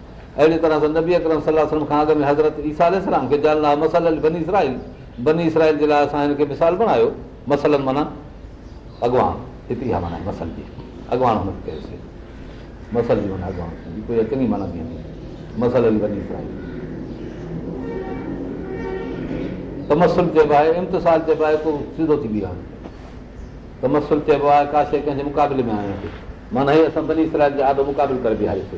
अहिड़ी तरह सां नबी अकरम सलाहु खां अॻु में हज़रत ईसा इस्लाम खे जान मसल बनी इसराइल बनी इसराइल जे लाइ असां हिनखे मिसाल बणायो मसलनि माना अॻवान हिते इहा माना मसल जी अॻवान हुन कयोसीं मसल जी माना माना अॻवान कोई हुननि चयोसीं त मसुल चइबो आहे इम्तिसाल चइबो आहे पोइ सिधो थी बीहो त मसुल चइबो आहे का शइ कंहिंजे मुक़ाबले में माना हे असां बनी इसराइल जे आदो मुक़ाबिलो करे बीहारियोसीं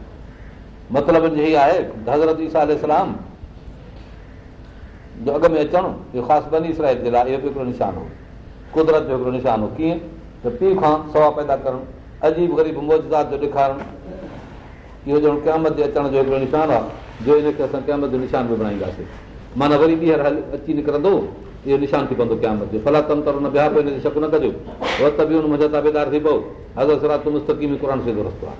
मतिलबु हीअ आहे हज़रत ईसा इस्लाम जो अॻु में अचणु त पीउ खां सवा पैदा करणु अजीब ग़रीब ॼण क़यामत जे अचण जो निशान आहे जो हिनखे क़यामत जो निशान बि बणाईंदासीं माना वरी ॿीहर निकिरंदो इहो निशान थी पवंदो क़यामत जो शक न कजो ताबेदार थी पियो सिधो रस्तो आहे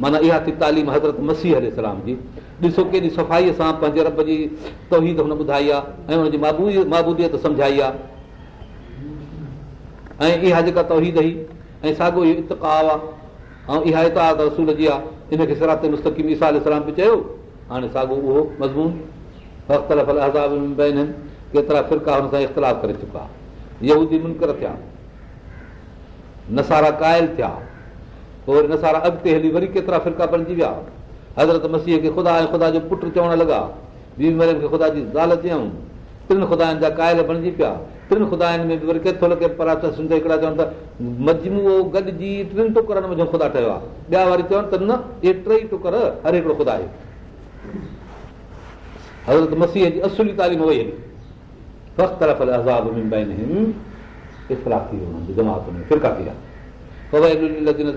माना इहा थी तालीम हज़रत मसीह इस्लाम जी ॾिसो केॾी सफ़ाईअ सां पंहिंजे रब जी तौहीद हुन ॿुधाई आहे ऐं हुनजी माबूदीअ त सम्झाई आहे ऐं इहा जेका तवहीद ई ऐं साॻियो इहो इतकाह आहे ऐं इहा इताद रसूल जी आहे इनखे सिरात मुस्तक़ीम ईसा इस्लाम बि चयो हाणे साॻियो उहो मज़मून केतिरा फ़िरका हुन सां इख़्तिलाफ़ करे चुका मुनकर थिया नसारा क़ाइल थिया पोइ वरी न सारा अॻिते हली वरी केतिरा फिरका बणिजी विया हज़रत मसीह खे ख़ुदा ऐं ख़ुदा जो पुटु चवणु लॻा जी ज़ाल चयऊं टिनि ख़ुदानि जा कायल बणिजी पिया टिनि मजमू गॾिजी टिनि टुकरनि में ख़ुदा ठहियो आहे ॿिया वरी चवनि त न इहे टई टुकर हर हिकिड़ो ख़ुदा आहे हज़रत मसीह जी असुली तालीम वई आहे बयान खां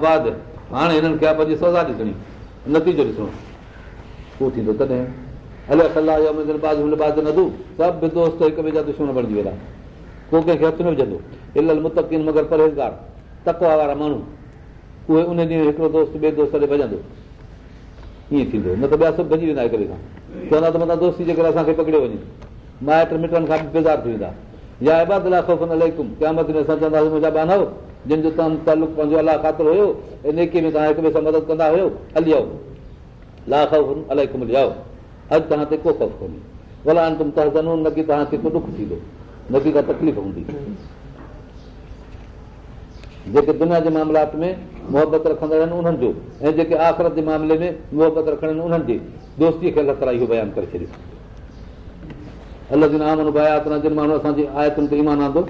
बाद हाणे हिननि खे पंहिंजी सज़ा ॾिसणी नतीजो ॾिसणो थींदो दुश्मन बणिजी विया तूं कंहिंखे हथ में तकवा वारा माण्हू उहे उन ॾींहुं हिकिड़ो दोस्त ते भॼंदो ईअं थींदो न त ॿिया सभु भॼी वेंदा हिकिड़े खां चवंदा त दोस्ती जे करे असांखे पकड़ियो वञे माइट मिटनि खां बेज़ार थी वेंदा मुंहिंजा बानव जो तव्हां तालुक पंहिंजो अलाह ख़ातिर हुयो इन में तव्हां हिक ॿिए सां मदद कंदा हली आओ हली इलाही अॼु तव्हां ते को ख़ौफ़ कोन्हे को ॾुख थींदो न की का तकलीफ़ हूंदी जेके दुनिया जे मामलात में मुहबत रखंदड़ उन्हनि जो ऐं जेके आख़िरत जे मामले में मुहबत रखंदा आहिनि उन्हनि जी दोस्तीअ खे अलाह तालो बयान करे छॾियो अलस्लिमानंदो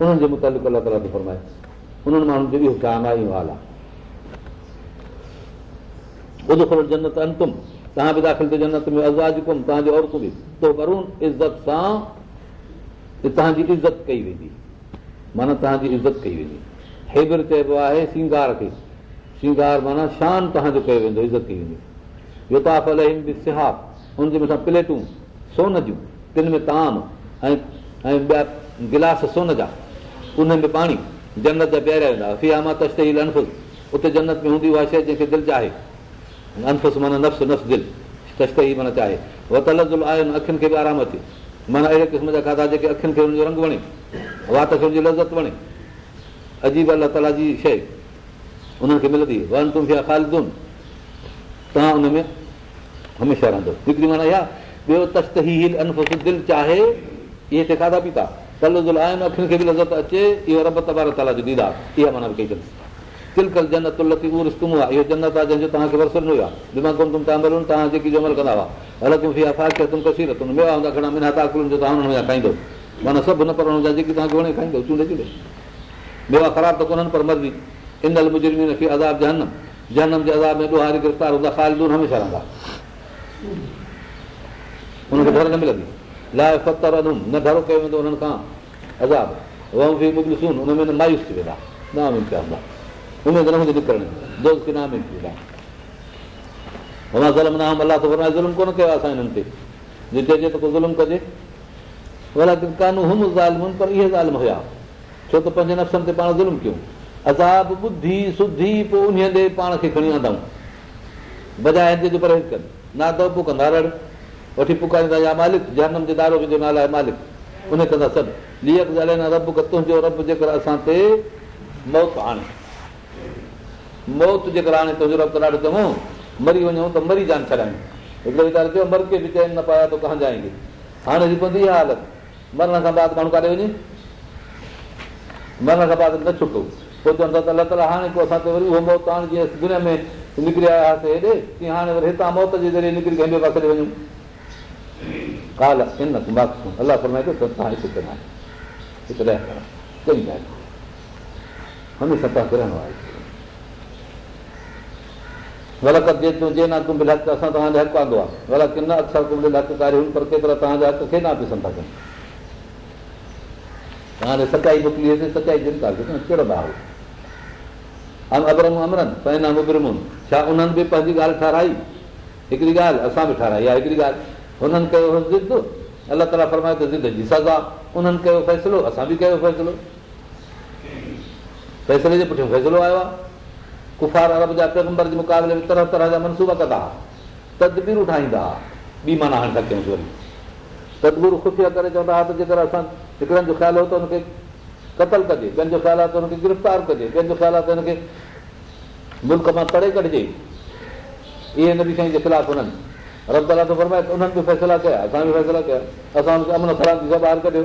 उन ताला फर्माए बि हाल आहे दाख़िल थिए सां तव्हांजी इज़त कई वेंदी माना तव्हांजी इज़त कई वेंदी हेबर चइबो आहे सिंगार खे सिंगार माना शान तव्हांजो कयो वेंदो इज़त कई वेंदी लोताफ अलम बि सिहाफ़ हुनजे मथां प्लेटूं सोन जूं दिलि में ताम ऐं ॿिया गिलास सोन जा उन में पाणी जन्नत जा पीआरिया वेंदा फिया मां ई लनफुस उते जन्नत में हूंदी उहा शइ जंहिंखे दिलि चाहे अनफुसि माना नफ़्स नफ़्स दिलि तश्त ई माना चाहे वतल आहे अखियुनि खे बि आरामु अचे माना अहिड़े क़िस्म जा खाधा जेके अखियुनि खे रंग वणे वात खे हुनजी लज़त वणे अजीब अलाह ताला जी शइ उन्हनि खे मिलंदी वन तुंहिंजे तव्हां हुन में हमेशह रहंदो खाधा पीता आहिनि अख़ियुनि खे बि लज़त अचे इहो रब ताला जो जनत लती उहो रिस्म आहे इहो जनत आहे जंहिंजो तव्हांखे ॾिनो आहे जेकी अमल कंदा खाईंदो माना सभु न पर हुनजा जेकी तव्हांखे वणे खाईंदो ख़राब कोन्हनि पर मर्ज़ी ननम न गिरफ़्तारो कयो मायूस थी वेंदा हूंदा पर इहे हुया छो त पंहिंजे नफ़्सनि ते उन जे पाण खे खणी वंदाऊं बजाए जो परहेज़ कनि ना त वठी पुकारींदा या मालिक जनम जे दारो जो नालो आहे मालिक उन कंदा सभु लीयंदा तुंहिंजो रब जेकर असां ते मौत आणे मौत जेकर हाणे ॾाढो चङो मरी वञूं त मरी जान छॾियां न पाया तूं कहां जाएगे हाणे जी पवंदी इहा हालत मरण खां बाद माण्हू काॾे वञे मरण खां बाद न छुटो हाणे पोइ असां जीअं दुनिया में निकिरी हुआसीं हेॾे वरी हितां मौत जे ज़रिए निकरी वञूं तव्हांखे रहणो आहे ग़लति जे तूं नुंबल तव्हांजो हक़ु आंदो आहे ग़लति तव्हांजे हक़ाई मोकिली कहिड़ो नमरनि छा उन्हनि बि पंहिंजी ॻाल्हि ठाराई हिकिड़ी ॻाल्हि असां बि ठाराई आहे हिकिड़ी ॻाल्हि हुननि कयो ज़िद अला ताला फरमायो तिद्द जी सज़ा उन्हनि कयो फ़ैसिलो असां बि कयो फ़ैसिलो जे पुठियां फ़ैसिलो आयो आहे कुफार अरब जा पैगंबर जे मुक़ाबले में तरह तरह जा मनसूबा कंदा हुआ तदबीरूं ठाहींदा ॿी माना हाणे था वरी तदबीर ख़ुशीअ करे चवंदा हुआ त जेकर असां हिकिड़नि जो ख़्यालु हो त हुनखे क़तल कजे ॿियनि जो ख़्यालु आहे त हुनखे गिरफ़्तार कजे ॿियनि जो ख़्यालु आहे त हिनखे मुल्क मां तड़े कढिजे इहे न बि कंहिं जे ख़िलाफ़ु हुननि रब त फरमाए उन्हनि बि फ़ैसिला कया असां बि फ़ैसिला कया असां हुनखे अमन ख़राब सां ॿाहिरि कढियो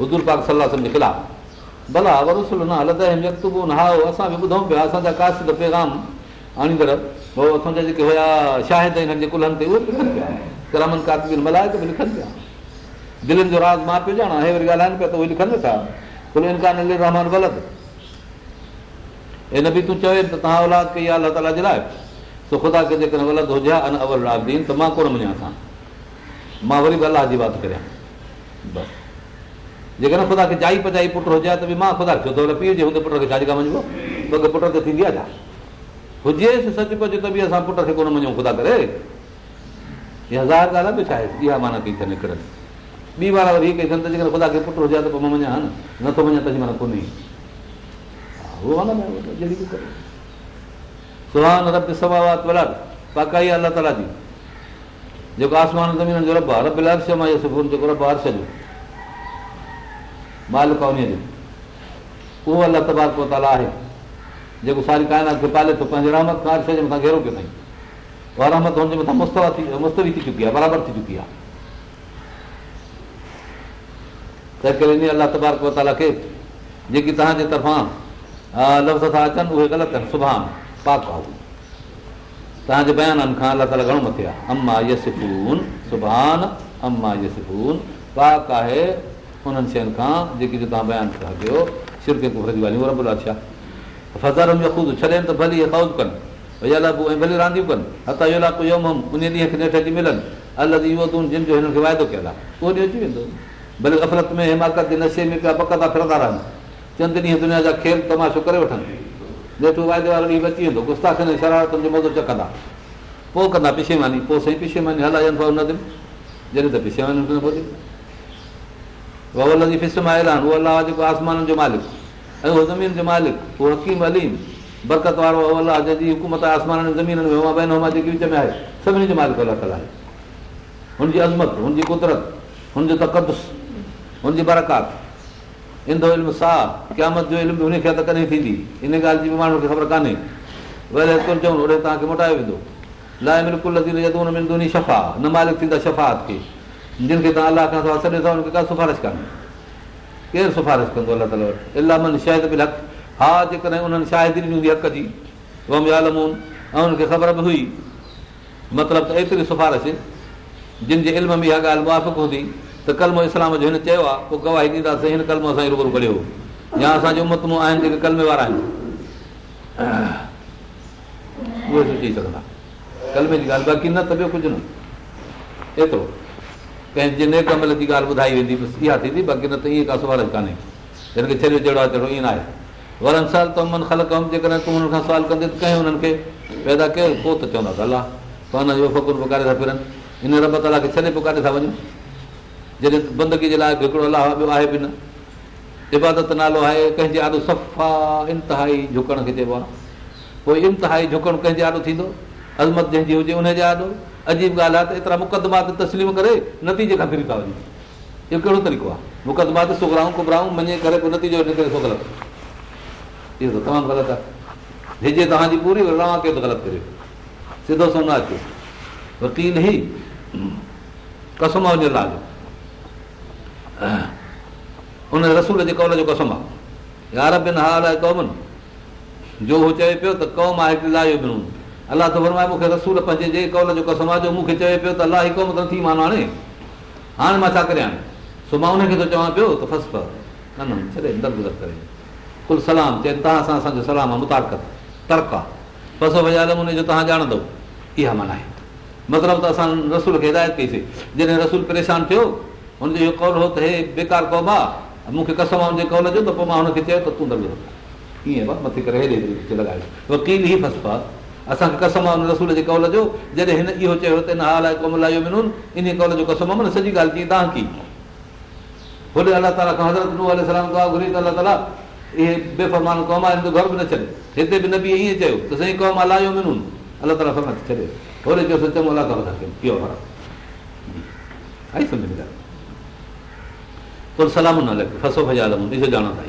हुज़ूर पाक सलाह सभु निकिरा भला बि ॿुधूं पिया असांजा पैगाम जेके हुया उहे दिलनि जो राज मां पियो ॼाणा हे वरी ॻाल्हाइनि पिया त उहे ग़लति हिन बि तूं चवे त तव्हां औलाद कई आहे अलाह ताला जे लाइ त ख़ुदा खे जेकॾहिं ग़लति हुजे दीन त मां कोन तव्हां मां वरी बि अलाह जी बात करियां बसि जेकॾहिं खे जाई पचाई पुटु हुजे बि मां ख़ुदा खे थो पीउ जे हुजे पुट खे छाजे मञिबो ॿ पुट ते थींदी आहे छा सच सचप त बि असां पुट खे कोन मञूं ख़ुदा करे इहा माना पी था हिकिड़नि ॿी वारा जेकॾहिं त नथो मञा कोन्हे सुहान जेको आसमान जेको मालीअ जो उहो अला तबार कोताला आहे जेको साईं काइनात खे पाले थो पंहिंजे रहमतो कंदा आहियूं मुस्तफ़ी थी चुकी आहे बराबरि थी चुकी आहे त कहिड़ी अला तबार कोताला खे जेकी तव्हांजे तर्फ़ां लफ़्ज़ सां अचनि उहे ग़लति आहिनि सुभान तव्हांजे बयाननि खां अला ताला घणो मथे आहे उन्हनि शयुनि खां जेके तव्हां बयानु था कयो शिरूद छॾनि त भली ख़ौद कनि भई अलाए भली रांदियूं कनि हथ हथोला कोई उन ॾींहं खे नेठ अची मिलनि अलॻि इहो तूं जिन जो हिननि खे वाइदो कयल आहे उहो ॾींहुं अची वेंदो भले गफ़लत में हिमाकत जे नशे में पिया पक था फिरंदा रहनि चंद ॾींहं दुनिया जा खेल तमाशो करे वठनि नेठो वारो ॾींहुं अची वेंदो गुस्ताखनि शरारतुनि जो मज़ो चकंदा पोइ कंदा पिछे मानी पोइ साईं पिछे मानी हलाइनि था नदम जॾहिं त पिछे पिछेमानी वा जी फिस्म मां आयल उहो अलाह जेको आसमाननि जो मालिक ऐं उहो ज़मीन जो मालिक उहो हक़ीम अलीम बरकत वारो अलाह जंहिंजी हुकूमत आहे आसमाननि ज़मीननि में जेकी विच में आहे सभिनी जो मालिक अलाह ताला आहे हुनजी अज़मत हुनजी कुदरत हुनजो तक़दुस हुनजी बरकात ईंदो इल्मु साफ़ क़यामत जो इल्मु हुन खे हथ कॾहिं थींदी इन ॻाल्हि जी बि माण्हू खे ख़बर कान्हे वरी कोन चवनि तव्हांखे मोटायो वेंदो लाइ बिल्कुलु लॻी लॻे हुन में शफ़ा न मालिक थींदा शफ़ात खे जिन खे तव्हां अलाह खां सवाइ कंदव था हुनखे का सिफारिश कान्हे केरु सिफारिश कंदो अलाह ताला वटि शायदि बि हक़ हा जेकॾहिं उन्हनि शायदि ॾिनी हूंदी हक़ जी ऐं हुनखे ख़बर बि हुई मतिलबु त एतिरी सिफारिश जिन जे इल्म में इहा ॻाल्हि मुआफ़िक़ हूंदी त कलमो इस्लाम जो हिन चयो आहे पोइ गवाही ॾींदासीं हिन कलम सां रूबरू गॾियो या असांजो उमतो आहिनि जेके कलमे वारा आहिनि उहे सो चई सघंदा कलमे जी ॻाल्हि बाक़ी न त ॿियो कुझु न एतिरो कंहिंजे ने कमल जी ॻाल्हि ॿुधाई वेंदी बसि इहा थींदी बाक़ी न त ईअं का सुवाल कान्हे हिन खे छॾियो जहिड़ो आहे जहिड़ो ईअं न आहे वरनि साल ख़ल जे जेकॾहिं तूं हुननि खां सुवाल कंदे त कंहिं हुननि खे पैदा कयो पोइ त चवंदा त अलाह त हुन जो फ़खुर पु था फिरनि इन रब ताला खे छॾे पुकारे था वञूं जॾहिं बंदगी जे लाइ हिकिड़ो अलाह ॿियो आहे बि न इबादत नालो आहे कंहिंजे आॾो सफ़ा इंतिहाई झुकण खे चइबो आहे पोइ इंतिहाई झुकणु कंहिंजे आॾो थींदो अज़मत जंहिंजी हुजे उनजे आॾो अजीब ॻाल्हि आहे त एतिरा मुक़दमा तस्लीम करे नतीजे खां फिरी था वञनि इहो कहिड़ो तरीक़ो आहे सुगराऊं कुबराऊं मञे करे पोइ नतीजो निकिरे थो ग़लति इहो त तमामु ग़लति आहे हिजे तव्हांजी पूरी रां कयो त ग़लति करियो सिधो सो न अचे वकील ई कसम आहे जो लाजो हुन रसूल जे कौल जो कसम आहे यार बिन आहे क़ौमनि जो हू चए पियो त कौम आहे हिकिड़ी लाइ अलाह त बरमाए मूंखे रसूल पंहिंजे जे कौल जो कसम आहे जो मूंखे चए पियो त अलाह हीउ क़ौम न थी मान हाणे हाणे मां छा करियां सो मां हुनखे थो चवां पियो त फसपा न न कुल सलाम चई तव्हां सां असांजो सलाम आहे मुतारक तर्क आहे पसो भेण नमूने हुनजो तव्हां ॼाणंदो इहा मना आहे मतिलबु त असां रसूल खे हिदायत कईसीं जॾहिं रसूल परेशान थियो हुनजो इहो कौल हो त हे बेकार कौम आहे मूंखे कसम आहे हुनजे कॉल जो त पोइ मां हुनखे चयो त तूं दॿो ईअं मथे करे हेॾे लॻायो वकील ई फसप आहे असांखे कसम आहे कौल जो जॾहिं हिन इहो चयो इन कौल जो कसम आहे सॼी ॻाल्हि चई तव्हां की होॾे अलाह ताला खां हज़रत अलाह ताला इहे बेफ़ बि न छॾे हिते बि न बि ईअं चयो त साईं क़ौम आहे अलाह सां छॾे चयो अलाह था कनि सलाम न लॻे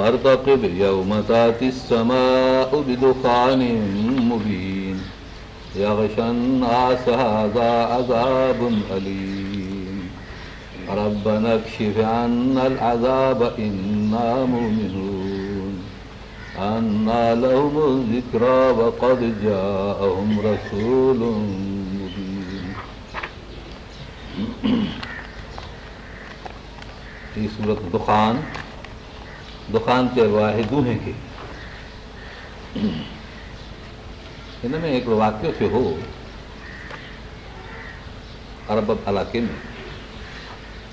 فارتقب يوم تاتي السماء بدخان مبين يغشى الناس هذا عذاب أليم ربنا اكشف عنا العذاب إنا مؤمنون أنا لهم الذكرى وقد جاءهم رسول مبين في سورة دخان दुकान चयो आहे दूहे खे हिन में हिकिड़ो वाकियो थियो हो अरब इलाइक़े में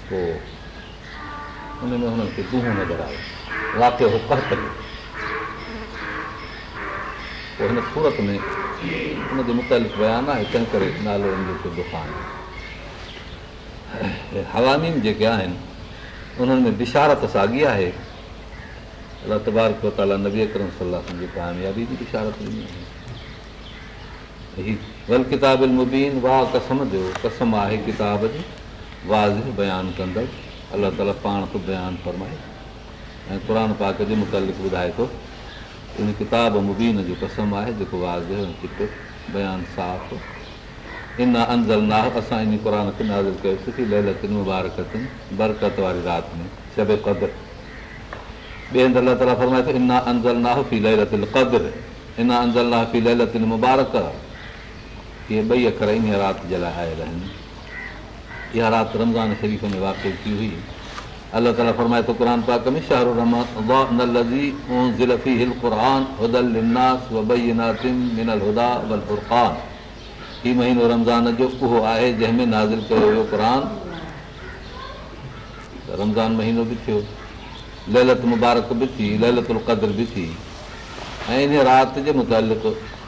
पोइ में हुननि खे दूहो नज़र आयो वाकियो हो कर पोइ हिन सूरत में हुनजो मुख़्तलिफ़ बयानु आहे तंहिं करे नालो दुखान हवामीम जेके आहिनि उन्हनि में बिशारत साॻी आहे रतबार कयो ताला नबी अकरम सलाह कर्मा कामयाबी जी इशारत ॾिनी आहे हीअ वल किताब मुबीन वाह कसम जो कसम आहे किताब जी वाज़ बयानु कंदड़ अलाह ताला पाण बयानु फ़रमाए ऐं क़ुर पाक जे मुतालिक़ ॿुधाए थो इन किताब मुबीन जो कसम आहे जेको वाज़ वाज़ो बयानु साफ़ इन अंज़ल ना असां इन क़ुर खे नाज़ कयोसीं की लत बरक़त वारी राति में शब क़दुरु मुबारकर जे लाइ आयल आहिनि इहा राति रमज़ान शरी वाक़ु थी हुई अलरमाए थोरानदाबलान ही महीनो रमज़ान जो उहो आहे जंहिंमें नाज़ कयो हुयो क़रान रमज़ान महीनो बि थियो ललत मुबारक बि थी ललत उलक़द्र बि थी ऐं इन राति जे मुतालिक़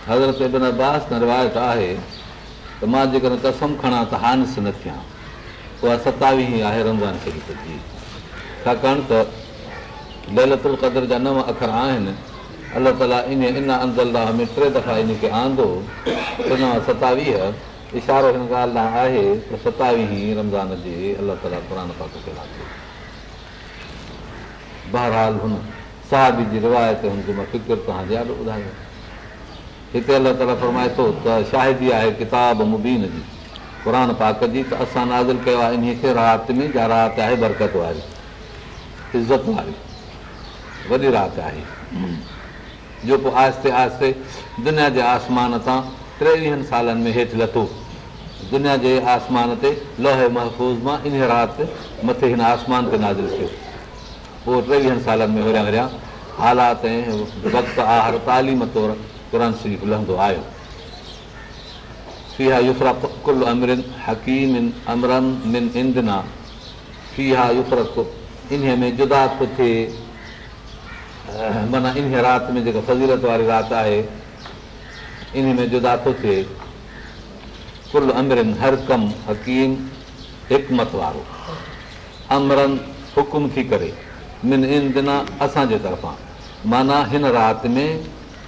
हज़रत इबन अब्बास न रिवायत आहे त मां जेकॾहिं कसम खणा त हानिस न थियां उहा सतावीह ई आहे रमज़ान शरीफ़ जी छाकाणि त ललत उलक़द्र जा नव अख़र आहिनि अलाह ताला इन इन अंदाह में टे दफ़ा इनखे आंदो आहे सतावीह इशारो हिन ॻाल्हि लाइ आहे त सतावीह ई रमज़ान जे अलाह ताला पुरान पकिड़े बहरहाल हुन साहिब जी रिवायत हुनखे मां फिक्र तव्हां ॾियारो ॿुधायो हिते अलाह ताला फरमाए थो त शाहिदी आहे किताब मुबीन जी क़ुर पाक जी त असां नाज़ु कयो आहे इन्हीअ खे राहत में जा राहत आहे बरक़त वारी इज़त वारी वॾी राहत आहे जो पोइ आहिस्ते आहिस्ते दुनिया जे आसमान सां टेवीहनि सालनि में हेठि लथो दुनिया जे आसमान ते लह महफ़ूज़ मां इन राति मथे हिन आसमान ते नाज़ु थियो पोइ टेवीहनि सालनि में हुया हुया हालात ऐं वक़्तु आहे हर तालीम तौरु क़ुर शरीफ़ लहंदो आयो फीहा युफ़त कुल अमरिन हकीमिन अमरन मिन इंदना फीहा हा यूफ़रत इन्हीअ में जुदा थो थिए माना इन राति में जेका फज़ीलत वारी राति आहे इन में जुदा थो थिए कुल अमरिन हर कमु हकीम हिकमत वारो अमरन हुकुम थी करे मिन इन दिना असांजे तरफ़ां माना हिन राति में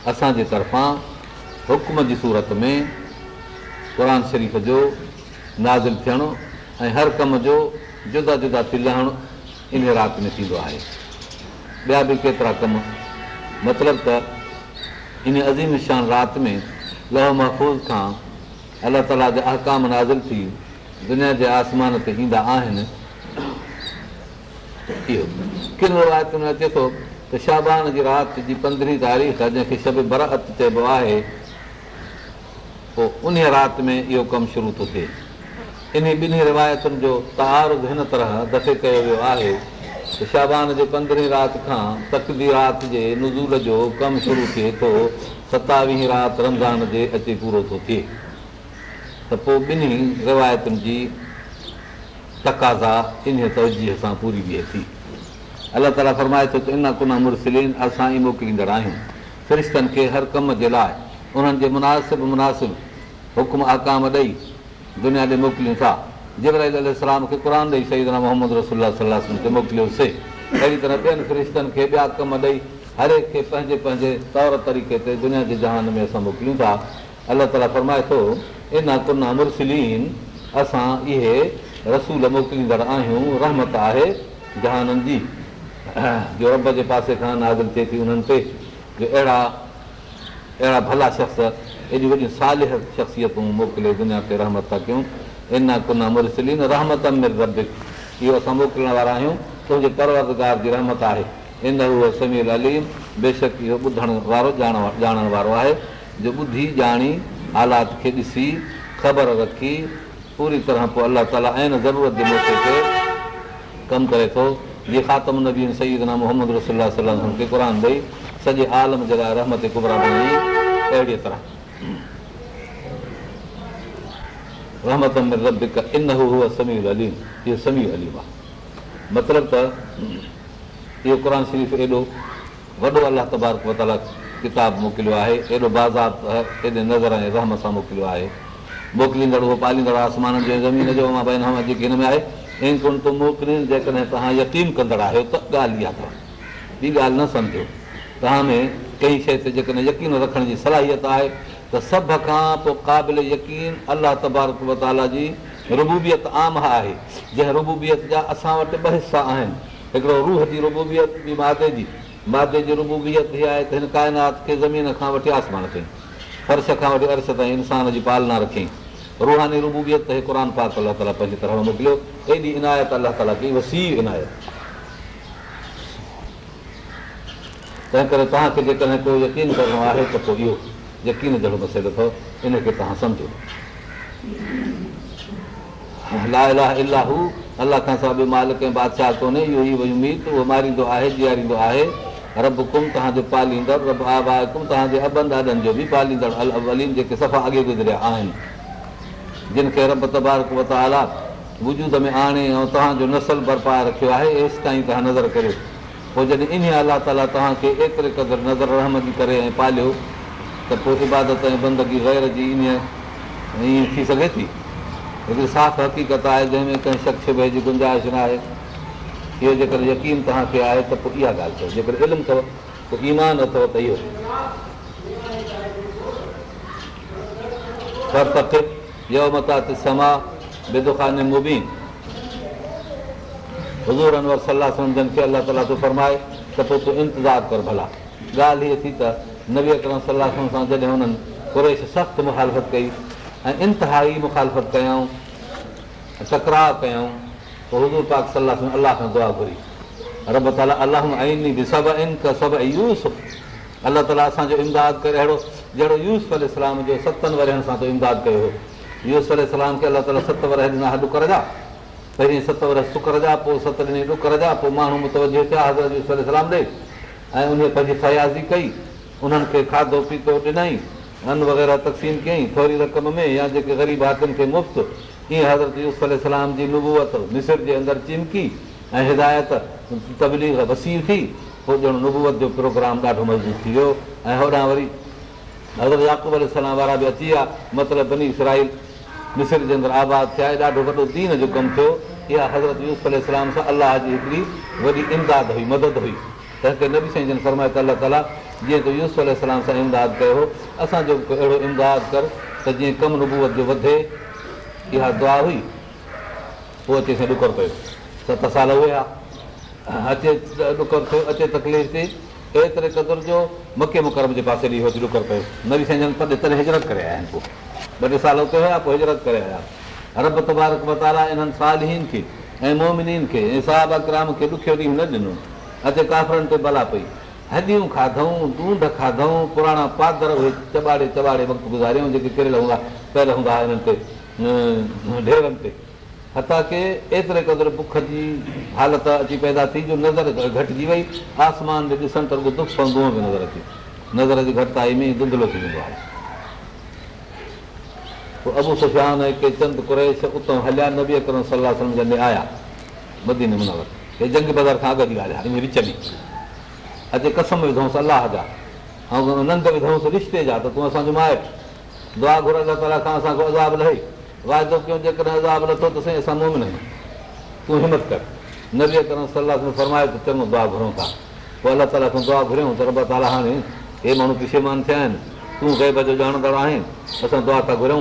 असांजे तरफ़ां हुकुम जी सूरत में क़ुर शरीफ़ जो नाज़िल थियणु ऐं हर कम जो जुदा जुदा थी लहणु इन राति में थींदो आहे ॿिया बि केतिरा कम मतिलबु त इन अज़ीम शान राति में लह महफ़ूज़ खां अलाह ताला जा अहकाम नाज़िल थी दुनिया जे आसमान ते ईंदा आहिनि इहो किन रिवायतुनि में अचे थो त शाबान जी राति जी पंद्रहीं तारीख़ जंहिंखे शब बरत चइबो आहे पोइ उन राति में इहो कमु शुरू थो थिए इन ॿिन्ही रिवायतुनि जो तार हिन तरह दफ़े कयो वियो आहे त शाबान जे पंद्रहीं राति खां तकदी राति जे नज़ूल जो कमु शुरू थिए थो सतावीह राति रमज़ान जे अचे पूरो थो थिए त पोइ ॿिन्ही रिवायतुनि जी तक़ाज़ा इन तवजीह सां पूरी बीहे थी अलाह ताला फ़रमाए थो त इन कना मुर्सिलिन असां ई मोकिलींदड़ आहियूं फिरिश्तनि खे हर कम जे लाइ उन्हनि जे मुनासिबु मुनासिबु हुकुम आकाम ॾेई दुनिया ॾे मोकिलियूं था जंहिंमहिल खे क़ुर ॾेई सही तरह मोहम्मद रसोल सलाहु ते मोकिलियोसीं अहिड़ी तरह ॿियनि फ़रिश्तनि खे ॿिया कम ॾेई हर हिकु खे पंहिंजे पंहिंजे तौर तरीक़े ते दुनिया जे जहान में असां मोकिलियूं था अलाह ताला फ़रमाए थो इन कुना मुर्सिलन असां इहे रसूल मोकिलींदड़ आहियूं रहमत आहे जहाननि जी जो रब जे पासे खां नाज़ थिए थी उन्हनि ते जो अहिड़ा अहिड़ा भला शख़्स हेॾियूं वॾियूं सालिह शख़्सियतूं मोकिले दुनिया ते रहमत था कयूं इन कोना मुरसलीन रहमत में रब इहो असां मोकिलण वारा आहियूं तुंहिंजे परवज़गार जी रहमत आहे इन उहो समीर अलीम बेशक इहो ॿुधण वारो ॼाण ॼाणण वारो आहे जो ॿुधी ॼाणी हालात खे ॾिसी ख़बर रखी पूरी तरह पोइ अलाह ताला ऐं ज़रूरत जे मौक़े ते कमु करे थो जीअं ख़ातम नबी सईद सईदनाम मोहम्मद रसोल खे क़ुर ॾेई सॼे आलम जे लाइ रहमत कुबरा अहिड़ीअ तरह रहमत में समीर अलीम इहो समीर अलीम आहे मतिलबु त इहो क़ुर शरीफ़ एॾो वॾो अलाह तबारक मताला किताबु मोकिलियो आहे एॾो बाज़ार एॾे नज़र ऐं रहम सां मोकिलियो आहे मोकिलींदड़ उहो पालींदड़ आसमान जो ज़मीन जो हिन में आहे ऐं कोन थो मोकिले जेकॾहिं तव्हां यकीन कंदड़ आहियो त ॻाल्हि इहा अथव ॿी ॻाल्हि न सम्झो तव्हां में कई शइ ते जेकॾहिं यकीन रखण जी सलाहियत आहे त सभ खां पोइ क़ाबिल यकीन अलाह तबारक तबारताला जी रुबूबियत आम आहे जंहिं रुबूबियत जा असां वटि ॿ हिसा आहिनि हिकिड़ो रूह जी रुबूबियत ॿी मादे जी मादे जी रुबूबियत इहा आहे त हिन काइनात खे ज़मीन खां वठी आसमान ताईं फर्श खां वठी अर्श ताईं इंसान जी पालना रखियईं रुहानी क़ुर पाक अलाह ताला पंहिंजी तरह मोकिलियो एॾी इनायत अलाह ताला वसी इनायत तंहिं करे तव्हांखे जेकॾहिं करिणो आहे सम्झो अलाह खां बादशाह कोन्हे इहो मारींदो आहे जींदो आहे रब कुम तव्हांजो कुम तव्हांजे ॾाॾनि जो बि पालींदड़ सफ़ा अॻे गुज़रिया आहिनि जिन खे रब तबारक वताला वजूद में आणे ऐं तव्हांजो नसल बरपाए रखियो आहे एसि ताईं तव्हां नज़र करियो पोइ जॾहिं इन अलाह ताला तव्हांखे एतिरे क़दुरु नज़र रहमती करे ऐं पालियो त पोइ इबादत ऐं बंदगी ग़ैर जी इन ईअं थी सघे थी हिकिड़ी साफ़ हक़ीक़त आहे जंहिंमें कंहिं शख़्स भई जी गुंजाइश न आहे इहो जेकर यकीन तव्हांखे आहे त पोइ इहा ॻाल्हि चवे जेकर इल्मु अथव पोइ ईमान अथव त इहो यमता ते समा सलाह जिन खे अलाह ताला तूं फरमाए त पोइ तूं इंतज़ारु कर भला ॻाल्हि हीअ थी त नबीत सलाह सां जॾहिं हुननि कुरेश सख़्तु मुखालफ़त कई ऐं इंतिहाई मुखालफ़त कयऊं तकरार कयऊं त हज़ूर पाक सलाह अलाह खां दुआ घुरी रब ताला अल अलाह आइनी बि सभिन सभ यूस अलाह ताला असांजो इमदाद करे अहिड़ो जहिड़ो यूस अल इस्लाम जो सतनि वरनि सां तूं इमदाद कयो हुओ यूसल सलाम खे अलाह ताला सत वर जा पहिरीं सत वर सुका पोइ सत ॾींहं ॾुकर जा पोइ माण्हू मुतवजो थिया हज़रत सलाम ॾे ऐं उन पंहिंजी फयाज़ी कई उन्हनि खे खाधो पीतो ॾिनई अन वग़ैरह तक़सीम कयईं थोरी रक़म में या जेके ग़रीब हथनि खे मुफ़्ति कीअं हज़रत सलाम जी नुबूवत निसर जे अंदरि चिमकी ऐं हिदायत तबली वसी थी पोइ ॼणो नुबूत जो प्रोग्राम ॾाढो मज़बूत थी वियो ऐं होॾां वरी हज़रताम वारा बि अची विया मतिलबु बनी इसराइल मिसर जे अंदरि आबादु थिया ॾाढो वॾो दीन जो कमु थियो इहा हज़रत यूसलाम सां अलाह जी हिकिड़ी वॾी इमदाद हुई मदद हुई त न बि साईं जन फरमाए त अलाह ताला जीअं त यूस सां इमदाद कयो असांजो अहिड़ो इमदाद कर त जीअं कमु रुगूअत जो वधे इहा दुआ हुई पोइ अचेसीं ॾुकर पियो सत साल हुया अचे ॾुकर थियो अचे तकलीफ़ थी एतिरे कदुरु जो मके मुकरम जे पासे बि ॾुकर पियो न बि साईं जन तॾहिं हिजरत करे आया आहिनि पोइ ॿ टे साल उते हुया पोइ हिजरत करे आया रब तबारक मताला इन्हनि सालहीन खे ऐं मोमिनीन खे ऐं अकराम खे ॾुखियो ॾींहुं न ॾिनो अचे काफ़रनि ते भला पई हॾियूं खाधऊं ॾुंढ खाधऊं पुराणा पादर उहे चॿाड़े चॿाड़े वक़्तु गुज़ारियूं जेके तिरियल हूंदा पियल हूंदानि ते ढेरनि ते हथा के एतिरे क़दुरु बुख जी हालत अची पैदा थी जो नज़र घटिजी वई आसमान ते ॾिसण त रुॻो दुख सां नज़र अचे नज़र जी घटिताई में धुधलो थी वेंदो आहे पोइ अबू सुफ़ियान ऐं के चंद कुरेश उतां हलिया नबी सलाह सलाहु सम्झे आया मदीन नमूने हे जंग बाज़ार खां अॻु जी ॻाल्हि आहे विच में अॼु कसम विधोसि अलाह जा ऐं नंद विधोसि रिश्ते जा त तूं असांजो माइट दुआ घुर अलाह ताला खां असांखे अज़ाब लही वाइदो कयूं जेकॾहिं अज़ाब लथो त साईं असां नोमिनायूं तूं हिमत कर नबीआ करम सलाह सां फरमाए त चङो दुआ घुरूं था पोइ अलाह ताला खां दुआ घुरियूं त ताला हाणे हे माण्हू दुशेमान थिया आहिनि तूं ग़ैब जो जानदारु आहीं असां दुआ था घुरूं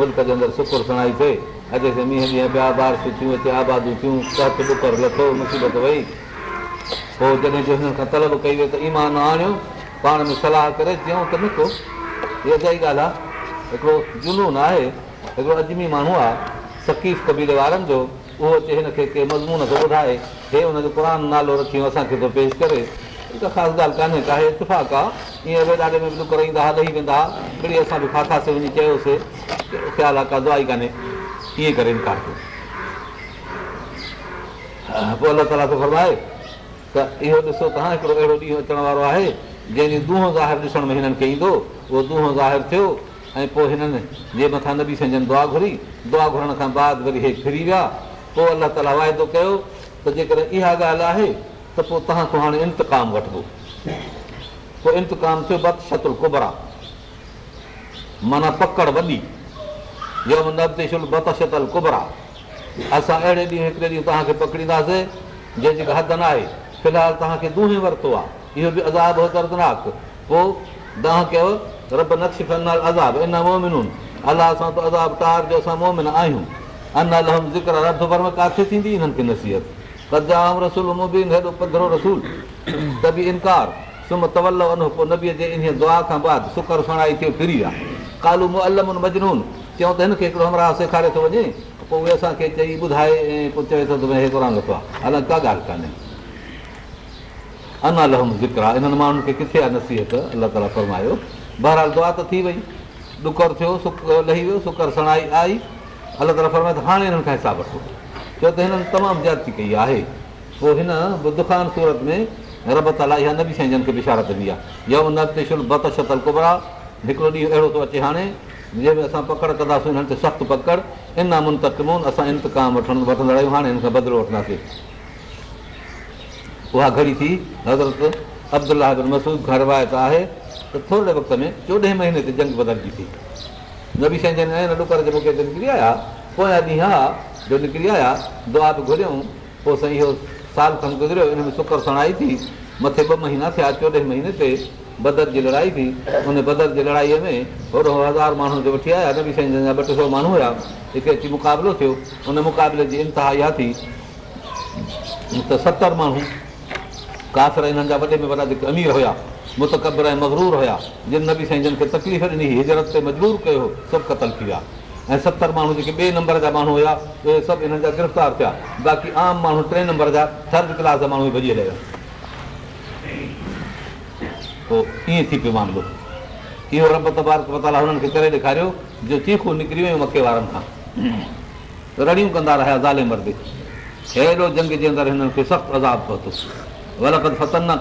मुल्क जे अंदरि शुकुरु सुणाई थिए अॼु खे मींहं ॾींहं ॿिया बारिश थियूं अचे आबादियूं थियूं सत ॾुकर लथो मुसीबत वई पोइ जॾहिं जो हिननि खां तलब कई वई त ईमान आणियो पाण में सलाह करे चयूं त निको इहा इहा ई ॻाल्हि आहे हिकिड़ो जुनून आहे हिकिड़ो अजमी माण्हू आहे सकीफ़ कबीर वारनि जो उहो अचे हिनखे के मज़मून थो ॿुधाए हे हुनजो पुरान नालो रखियो असांखे थो पेश करे हिकु ख़ासि ॻाल्हि कान्हे काहे आहे ईअं में बि लही वेंदा असां बि फाथासीं वञी चयोसीं ख़्यालु आहे का दुआई कान्हे कीअं करे पोइ अलाह ताला घर फरमाए त इहो ॾिसो तव्हां हिकिड़ो अहिड़ो ॾींहुं अचण वारो आहे जंहिंजी दुहं ज़ाहिर ॾिसण में हिननि खे ईंदो उहो दूहों ज़ाहिरु थियो ऐं पोइ हिननि जे मथां न बि सम्झनि दुआ घुरी दुआ घुरण खां बाद वरी हे फिरी विया पोइ अलाह ताला वाइदो कयो त जेकॾहिं इहा ॻाल्हि आहे त पोइ तव्हांखो हाणे इंतकाम वठिबो पोइ इंतकाम थियो बत शतुल कुबरा माना पकड़ वॾी बतशतल कुबरा असां अहिड़े ॾींहुं हिकिड़े ॾींहुं तव्हांखे पकड़ींदासीं जंहिंजी का हद न आहे फ़िलहालु तव्हांखे दूहे वरितो आहे इहो बि अज़ाब हो दर्दनाक पोइ तव्हां कयो रब नक्श फनाल अज़ाब इन मोमिन अलाह सां त अज़ाब तार जो असां मोमिन आहियूं अन अलहम रब भर में किथे थींदी हिननि खे नसीहत कदाम रसूल रसूल मुबीन हेॾो पधरो त बि इनकार सुम तवल पोइ नबीअ जे इन दुआ खां बाद सुकर सणाई थियो फिरी विया कालू अल मजनून चयूं त हिनखे हिकिड़ो हमराह सेखारे थो वञे पोइ उहे असांखे चई ॿुधाए ऐं पोइ चए थो त भई हे लिखो आहे अलाए का ॻाल्हि कान्हे अना लहम ज़िक्र आहे इन्हनि माण्हुनि खे किथे आहे नसीहत अलाह ताला फरमायो बहरहाल दुआ त थी वई ॾुकर थियो सुक लही वियो सुकर सणाई आई अलाह ताला फरमाए त हाणे हिननि खां हिसाबु वठो छो त हिननि तमामु जाती कई आहे पोइ हिन दुखान सूरत में रब ताला इहा नबी साईं जन खे बि शारत बि आहे यवनेशुल बत शतल कुबरा हिकिड़ो ॾींहुं अहिड़ो थो अचे हाणे जंहिंमें असां पकड़ कंदासीं हिननि ते सख़्तु पकिड़ इनाम मुंतम असां इंतकाम वठणु वठंदड़ आहियूं हाणे हिन खां बदिलो वठंदासीं उहा घड़ी थी हज़रत अब्दुला बिन मसूद घर वायत आहे त थोरे वक़्त में चोॾहें महीने ते जंग बदिलिजी थी नबी सहंजन ऐं न ॾुकर ते मूंखे आया पोयां ॾींहं हा जो निकिरी आया दुआ बि घुरियऊं पोइ साईं इहो साल खनि गुज़रियो इन में सुकुर सणाई थी मथे ॿ महीना थिया चोॾहें महीने ते बदत जी लड़ाई थी उन बदत जी लड़ाईअ में होॾो हज़ार माण्हू वठी आया नबी साईं जा ॿ टे सौ माण्हू हुआ हिते अची मुक़ाबिलो थियो उन मुक़ाबले जी इंतिहा इहा थी त सतरि माण्हू कासिरनि जा वॾे में वॾा जेके अमीर हुया मुतक़बर ऐं मगरूर हुया जिन नबी साईं जन खे तकलीफ़ ॾिनी हिजरते मजबूर कयो सभु क़तलु थी विया ऐं सतरि माण्हू जेके ॿिए नंबर जा माण्हू हुया उहे सभु हिननि जा गिरफ़्तार थिया बाक़ी आम माण्हू टे नंबर जा थर्ड क्लास जा माण्हू भॼी हलिया पोइ कीअं थी पियो मामिलो इहो रब तबार हुननि खे करे ॾेखारियो जो चीखूं निकिरी वियूं मके वारनि खां रड़ियूं कंदा रहिया ज़ाले मर्द अहिड़ो जंग जे अंदरि हिननि खे सख़्तु अज़ाब पहुतो फतन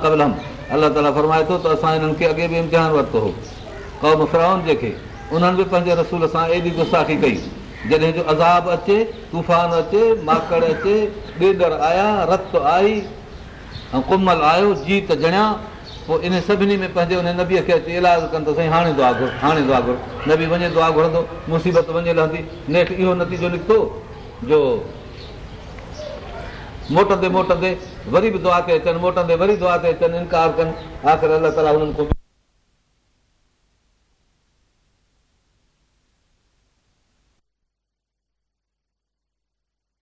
अलाह ताला फरमाए थो त असां हिननि खे अॻे बि इम्तिहान वरितो हो कौम फिराउन जेके उन्हनि बि पंहिंजे रसूल सां एॾी गुस्साखी कई जॾहिं जो अज़ाब अचे तूफान अचे माकड़ अचे ॾेॾड़ आया रत आई ऐं कुमल आयो जीत जणिया पोइ इन सभिनी में पंहिंजे उन नबीअ खे अची इलाज कनि त साईं हाणे दुआ घुर हाणे दुआ घुर नबी वञे दुआ घुरंदो मुसीबत वञे लहंदी नेठि इहो नतीजो निकितो जो मोटंदे मोटंदे वरी बि दुआ ते अचनि मोटंदे वरी दुआ ते अचनि इनकार कनि आख़िर अलाह ताला हुननि खां